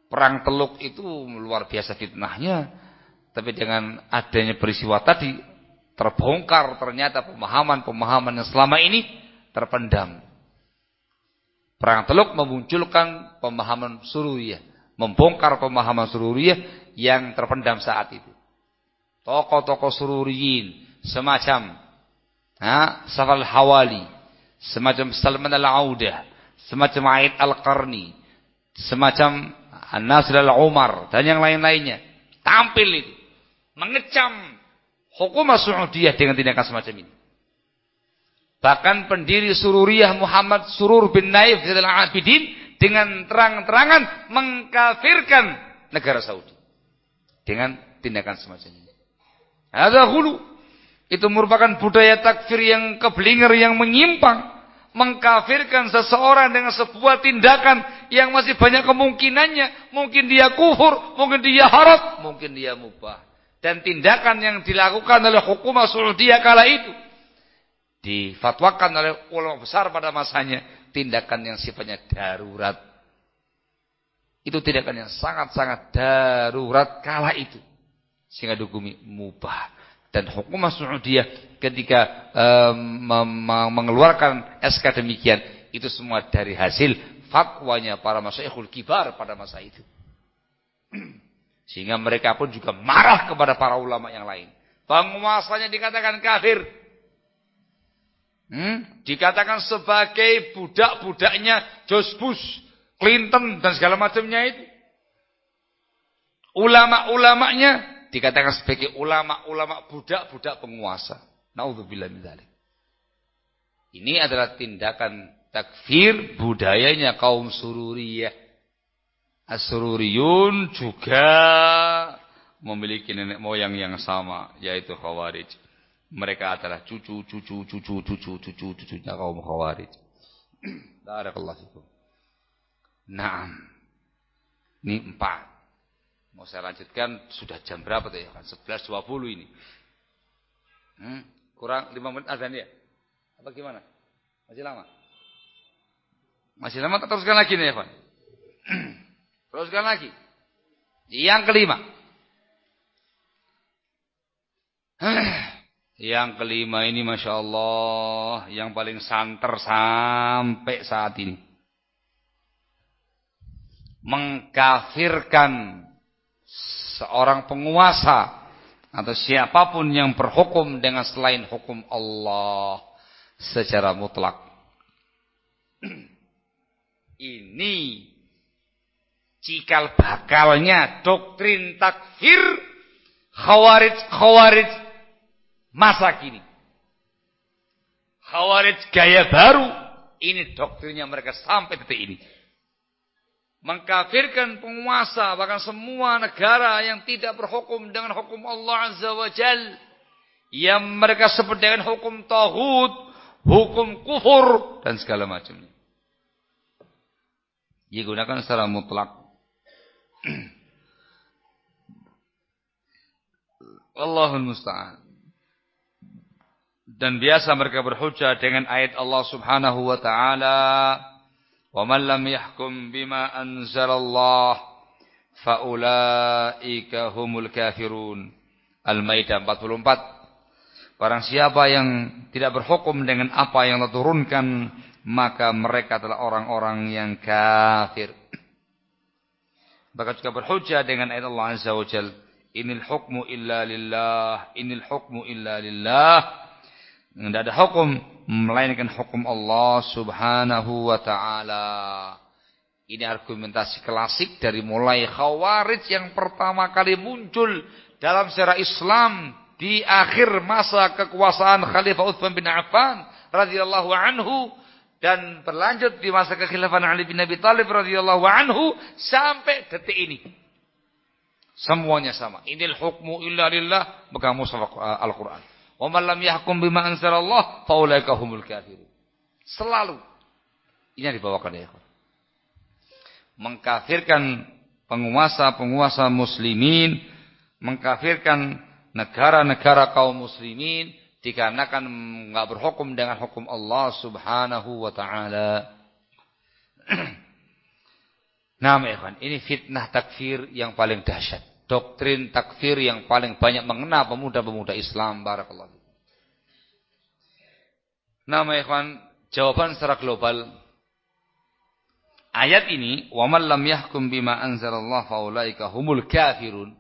Perang Teluk itu luar biasa fitnahnya. Tapi dengan adanya peristiwa tadi terbongkar ternyata pemahaman-pemahaman yang selama ini terpendam. Perang Teluk memunculkan pemahaman sururiyah, membongkar pemahaman sururiyah yang terpendam saat itu. Tokoh-tokoh sururiyin semacam ha, Safal Hawali, semacam Salman Al-Audah, semacam Aid Al-Qarni, semacam An-Nasr Al-Umar dan yang lain-lainnya tampil itu mengecam hukum Saudiyah dengan tindakan semacam ini. Bahkan pendiri Sururiyah Muhammad Surur bin Naif Zainal Abidin dengan terang-terangan mengkafirkan negara Saudi dengan tindakan semacam ini. Ada hulu itu merupakan budaya takfir yang keblinger yang menyimpang mengkafirkan seseorang dengan sebuah tindakan yang masih banyak kemungkinannya mungkin dia kufur mungkin dia haram mungkin dia mubah dan tindakan yang dilakukan oleh hukum Saudiyah kala itu difatwakan oleh ulama besar pada masanya tindakan yang sifatnya darurat. Itu tindakan yang sangat-sangat darurat kala itu. Sehingga dihukumi mubah. Dan hukum Saudiyah ketika um, mengeluarkan SK demikian. Itu semua dari hasil fatwanya para masyayikhul kibar pada masa itu. *clears throat* Sehingga mereka pun juga marah kepada para ulama yang lain. Penguasanya dikatakan kafir. Hmm? Dikatakan sebagai budak-budaknya Bush, Clinton dan segala macamnya itu. Ulama-ulamanya dikatakan sebagai ulama-ulama budak-budak penguasa. Nauzubillah min dzalik. Ini adalah tindakan takfir budayanya kaum sururiyah. As-sururiyun juga memiliki nenek moyang yang sama yaitu khawarij mereka adalah cucu, cucu, cucu, cucu, cucu, cucunya kaum khawarij. Barakallahu fikum. Naam. Ini empat. Mau saya lanjutkan, sudah jam berapa tuh ya? 11.20 ini. Hmm? Kurang 5 menit azan ya? Apa gimana? Masih lama? Masih lama, teruskan lagi nih ya, Pak. *clears throat* teruskan lagi. Yang kelima. *clears throat* Yang kelima ini Masya Allah Yang paling santer sampai saat ini Mengkafirkan Seorang penguasa Atau siapa pun yang berhukum Dengan selain hukum Allah Secara mutlak *clears throat* Ini Cikal bakalnya Doktrin takfir Khawarij-khawarij masa kini. Khawarij gaya baru. Ini doktrinnya mereka sampai detik ini. Mengkafirkan penguasa. Bahkan semua negara yang tidak berhukum dengan hukum Allah Azza wa Jal. Yang mereka sebut dengan hukum tauhid, Hukum kufur. Dan segala macamnya. Digunakan secara mutlak. *clears throat* Allahul Musta'an. Dan biasa mereka berhujjah dengan ayat Allah Subhanahu wa taala, "Wa man lam yahkum bima anzalallah faulaika humul kafirun." Al-Maidah 44. Barang siapa yang tidak berhukum dengan apa yang Allah turunkan, maka mereka adalah orang-orang yang kafir. Maka juga berhujjah dengan ayat Allah Azza wa Jalla, "Inil hukmu illa lillah, inil hukmu illa lillah." Tidak ada hukum melainkan hukum Allah Subhanahu wa taala. Ini argumentasi klasik dari mulai Khawarij yang pertama kali muncul dalam sejarah Islam di akhir masa kekuasaan Khalifah Utsman bin Affan radhiyallahu anhu dan berlanjut di masa kekhilafan Ali bin Abi Thalib radhiyallahu anhu sampai detik ini. Semuanya sama. Inil hukmu illa lillah, mushaf Al-Qur'an. Wa man lam yahkum bima anzalallah faulaika humul kafirun. Selalu ini yang dibawakan ya. Mengkafirkan penguasa-penguasa muslimin, mengkafirkan negara-negara kaum muslimin dikarenakan enggak berhukum dengan hukum Allah Subhanahu wa taala. *clears throat* Nah, ikhwan, ini fitnah takfir yang paling dahsyat doktrin takfir yang paling banyak mengena pemuda-pemuda Islam barakallahu Nama ikhwan, jawaban secara global ayat ini wa man lam yahkum bima anzalallah faulaika humul kafirun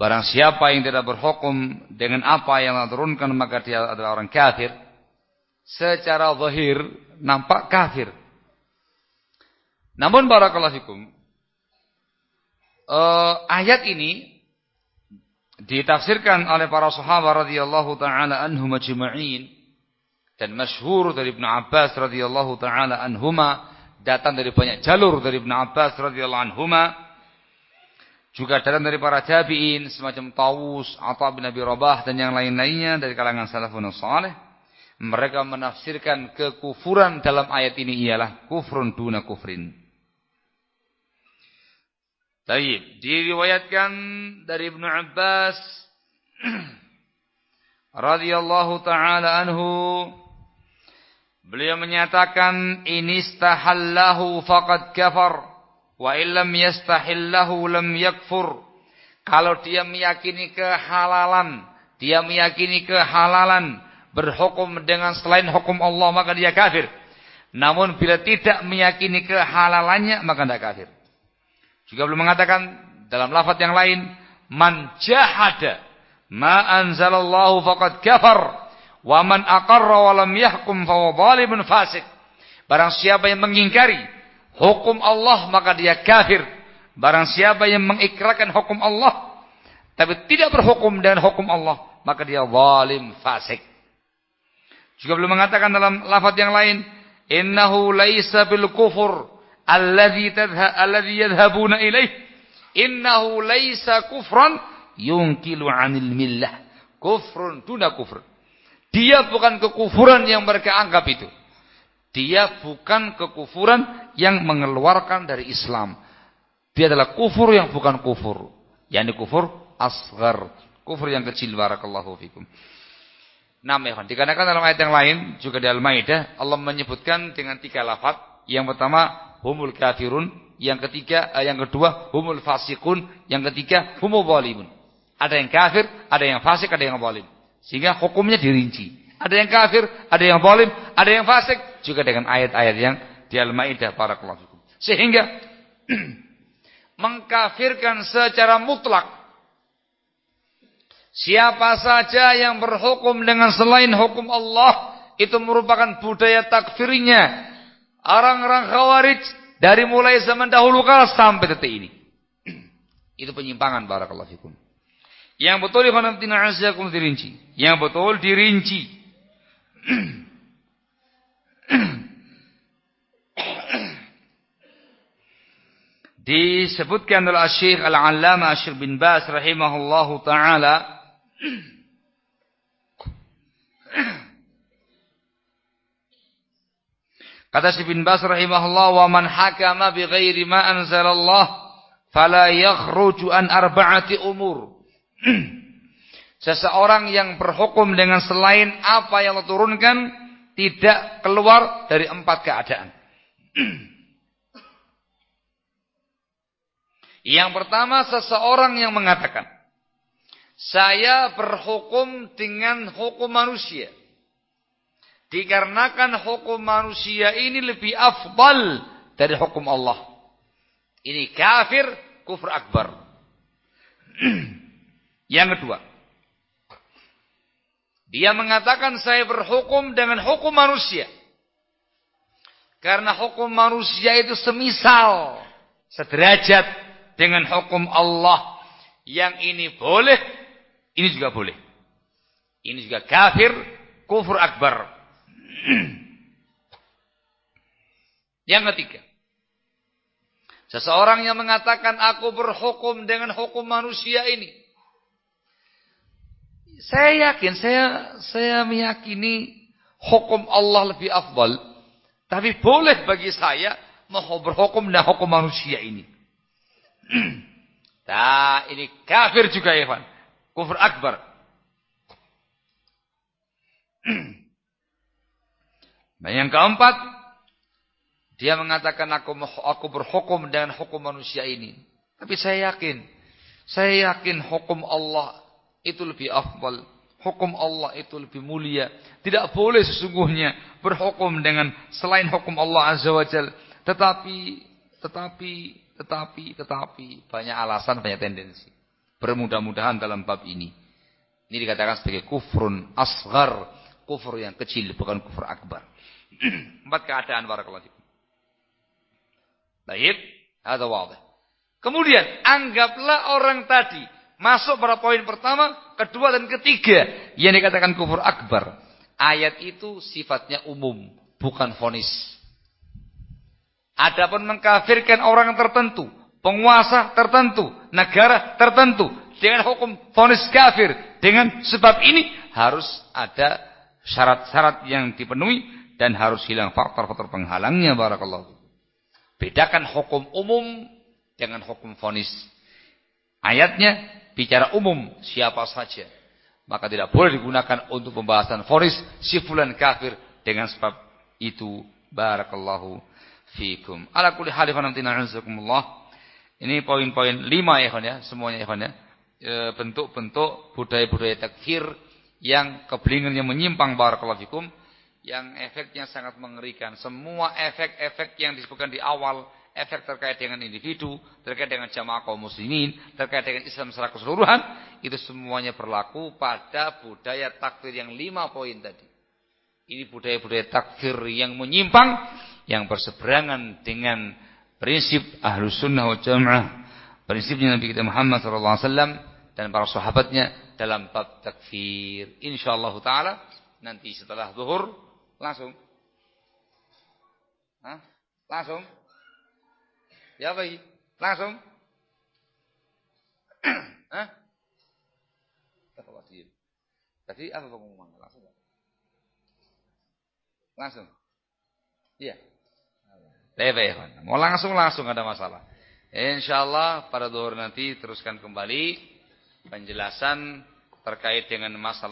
Barang siapa yang tidak berhukum dengan apa yang Allah turunkan maka dia adalah orang kafir. Secara zahir nampak kafir. Namun barakallahu fikum uh, ayat ini ditafsirkan oleh para sahabat radhiyallahu taala anhum ajma'in dan masyhur dari Ibnu Abbas radhiyallahu taala anhuma datang dari banyak jalur dari Ibnu Abbas radhiyallahu anhuma juga datang dari para tabi'in semacam Tawus, Atha bin Abi Rabah dan yang lain-lainnya dari kalangan salafun salih. Mereka menafsirkan kekufuran dalam ayat ini ialah kufrun duna kufrin. Taib. Diriwayatkan dari Ibnu Abbas *clears throat* radhiyallahu taala anhu beliau menyatakan inistahallahu faqad kafar Wa illam yastahillahu lam yakfur. Kalau dia meyakini kehalalan, dia meyakini kehalalan berhukum dengan selain hukum Allah maka dia kafir. Namun bila tidak meyakini kehalalannya maka tidak kafir. Juga belum mengatakan dalam lafaz yang lain, man jahada ma anzalallahu faqad kafar wa man aqarra wa lam yahkum fa huwa fasik. Barang siapa yang mengingkari hukum Allah maka dia kafir. Barang siapa yang mengikrarkan hukum Allah tapi tidak berhukum dengan hukum Allah, maka dia zalim fasik. Juga belum mengatakan dalam lafaz yang lain, innahu laisa bil kufur alladhi tadha alladhi yadhhabuna ilaih. Innahu laisa kufran yunkilu 'anil millah. Kufrun tuna kufur. Dia bukan kekufuran yang mereka anggap itu. Dia bukan kekufuran yang mengeluarkan dari Islam. Dia adalah kufur yang bukan kufur. Yang kufur asgar. Kufur yang kecil. Barakallahu fikum. Nah, dikarenakan dalam ayat yang lain juga di Al-Maidah Allah menyebutkan dengan tiga lafaz. Yang pertama humul kafirun, yang ketiga eh, yang kedua humul fasikun, yang ketiga humul zalimun. Ada yang kafir, ada yang fasik, ada yang zalim. Sehingga hukumnya dirinci. Ada yang kafir, ada yang zalim, ada yang fasik, juga dengan ayat-ayat yang di Al-Maidah para fikum. Sehingga *clears throat* mengkafirkan secara mutlak siapa saja yang berhukum dengan selain hukum Allah itu merupakan budaya takfirnya orang-orang khawarij dari mulai zaman dahulu kala sampai detik ini. *clears throat* itu penyimpangan barakallahu fikum. Yang betul dirinci. Yang betul dirinci. *clears throat* Disebutkan oleh Syekh Al-Allamah Syekh bin Bas rahimahullahu taala *clears throat* Kata Syekh bin Bas rahimahullah wa man hakama bi ghairi ma anzalallah fala yakhruju an arba'ati umur. *clears throat* Seseorang yang berhukum dengan selain apa yang Allah turunkan tidak keluar dari empat keadaan. *clears throat* Yang pertama seseorang yang mengatakan saya berhukum dengan hukum manusia. Dikarenakan hukum manusia ini lebih afdal dari hukum Allah. Ini kafir, kufur akbar. *clears throat* yang kedua. Dia mengatakan saya berhukum dengan hukum manusia. Karena hukum manusia itu semisal, sederajat dengan hukum Allah yang ini boleh, ini juga boleh. Ini juga kafir, kufur akbar. Yang ketiga, seseorang yang mengatakan aku berhukum dengan hukum manusia ini. Saya yakin, saya saya meyakini hukum Allah lebih afdal. Tapi boleh bagi saya mau berhukum dengan hukum manusia ini. *clears throat* nah, ini kafir juga Ikhwan. Kufur akbar. *clears throat* nah, yang keempat, dia mengatakan aku aku berhukum dengan hukum manusia ini. Tapi saya yakin, saya yakin hukum Allah itu lebih afdal. Hukum Allah itu lebih mulia. Tidak boleh sesungguhnya berhukum dengan selain hukum Allah Azza wa Jal. Tetapi, tetapi tetapi, tetapi banyak alasan, banyak tendensi. bermudah-mudahan dalam bab ini. Ini dikatakan sebagai kufrun asgar, kufur yang kecil bukan kufur akbar. *clears throat* Empat keadaan barakallahu fikum. Baik, ada wadah. Kemudian anggaplah orang tadi masuk pada poin pertama, kedua dan ketiga yang dikatakan kufur akbar. Ayat itu sifatnya umum, bukan fonis. Adapun mengkafirkan orang tertentu, penguasa tertentu, negara tertentu dengan hukum fonis kafir dengan sebab ini harus ada syarat-syarat yang dipenuhi dan harus hilang faktor-faktor penghalangnya barakallahu. Bedakan hukum umum dengan hukum fonis. Ayatnya bicara umum siapa saja. Maka tidak boleh digunakan untuk pembahasan fonis si fulan kafir dengan sebab itu barakallahu fikum. Ala kulli hal Ini poin-poin lima ya ya, semuanya ya e, bentuk-bentuk budaya-budaya takfir yang kebelingan yang menyimpang barakallahu fikum yang efeknya sangat mengerikan. Semua efek-efek yang disebutkan di awal, efek terkait dengan individu, terkait dengan jamaah kaum muslimin, terkait dengan Islam secara keseluruhan, itu semuanya berlaku pada budaya takfir yang lima poin tadi. Ini budaya-budaya takfir yang menyimpang, yang berseberangan dengan prinsip ahlus sunnah wa jamaah prinsipnya Nabi kita Muhammad SAW dan para sahabatnya dalam bab takfir insyaallah taala nanti setelah zuhur langsung Hah? langsung ya baik langsung *clears throat* Hah? Apa pengumuman? Langsung Langsung. Iya. Leve Mau langsung langsung ada masalah. Insyaallah pada zuhur nanti teruskan kembali penjelasan terkait dengan masalah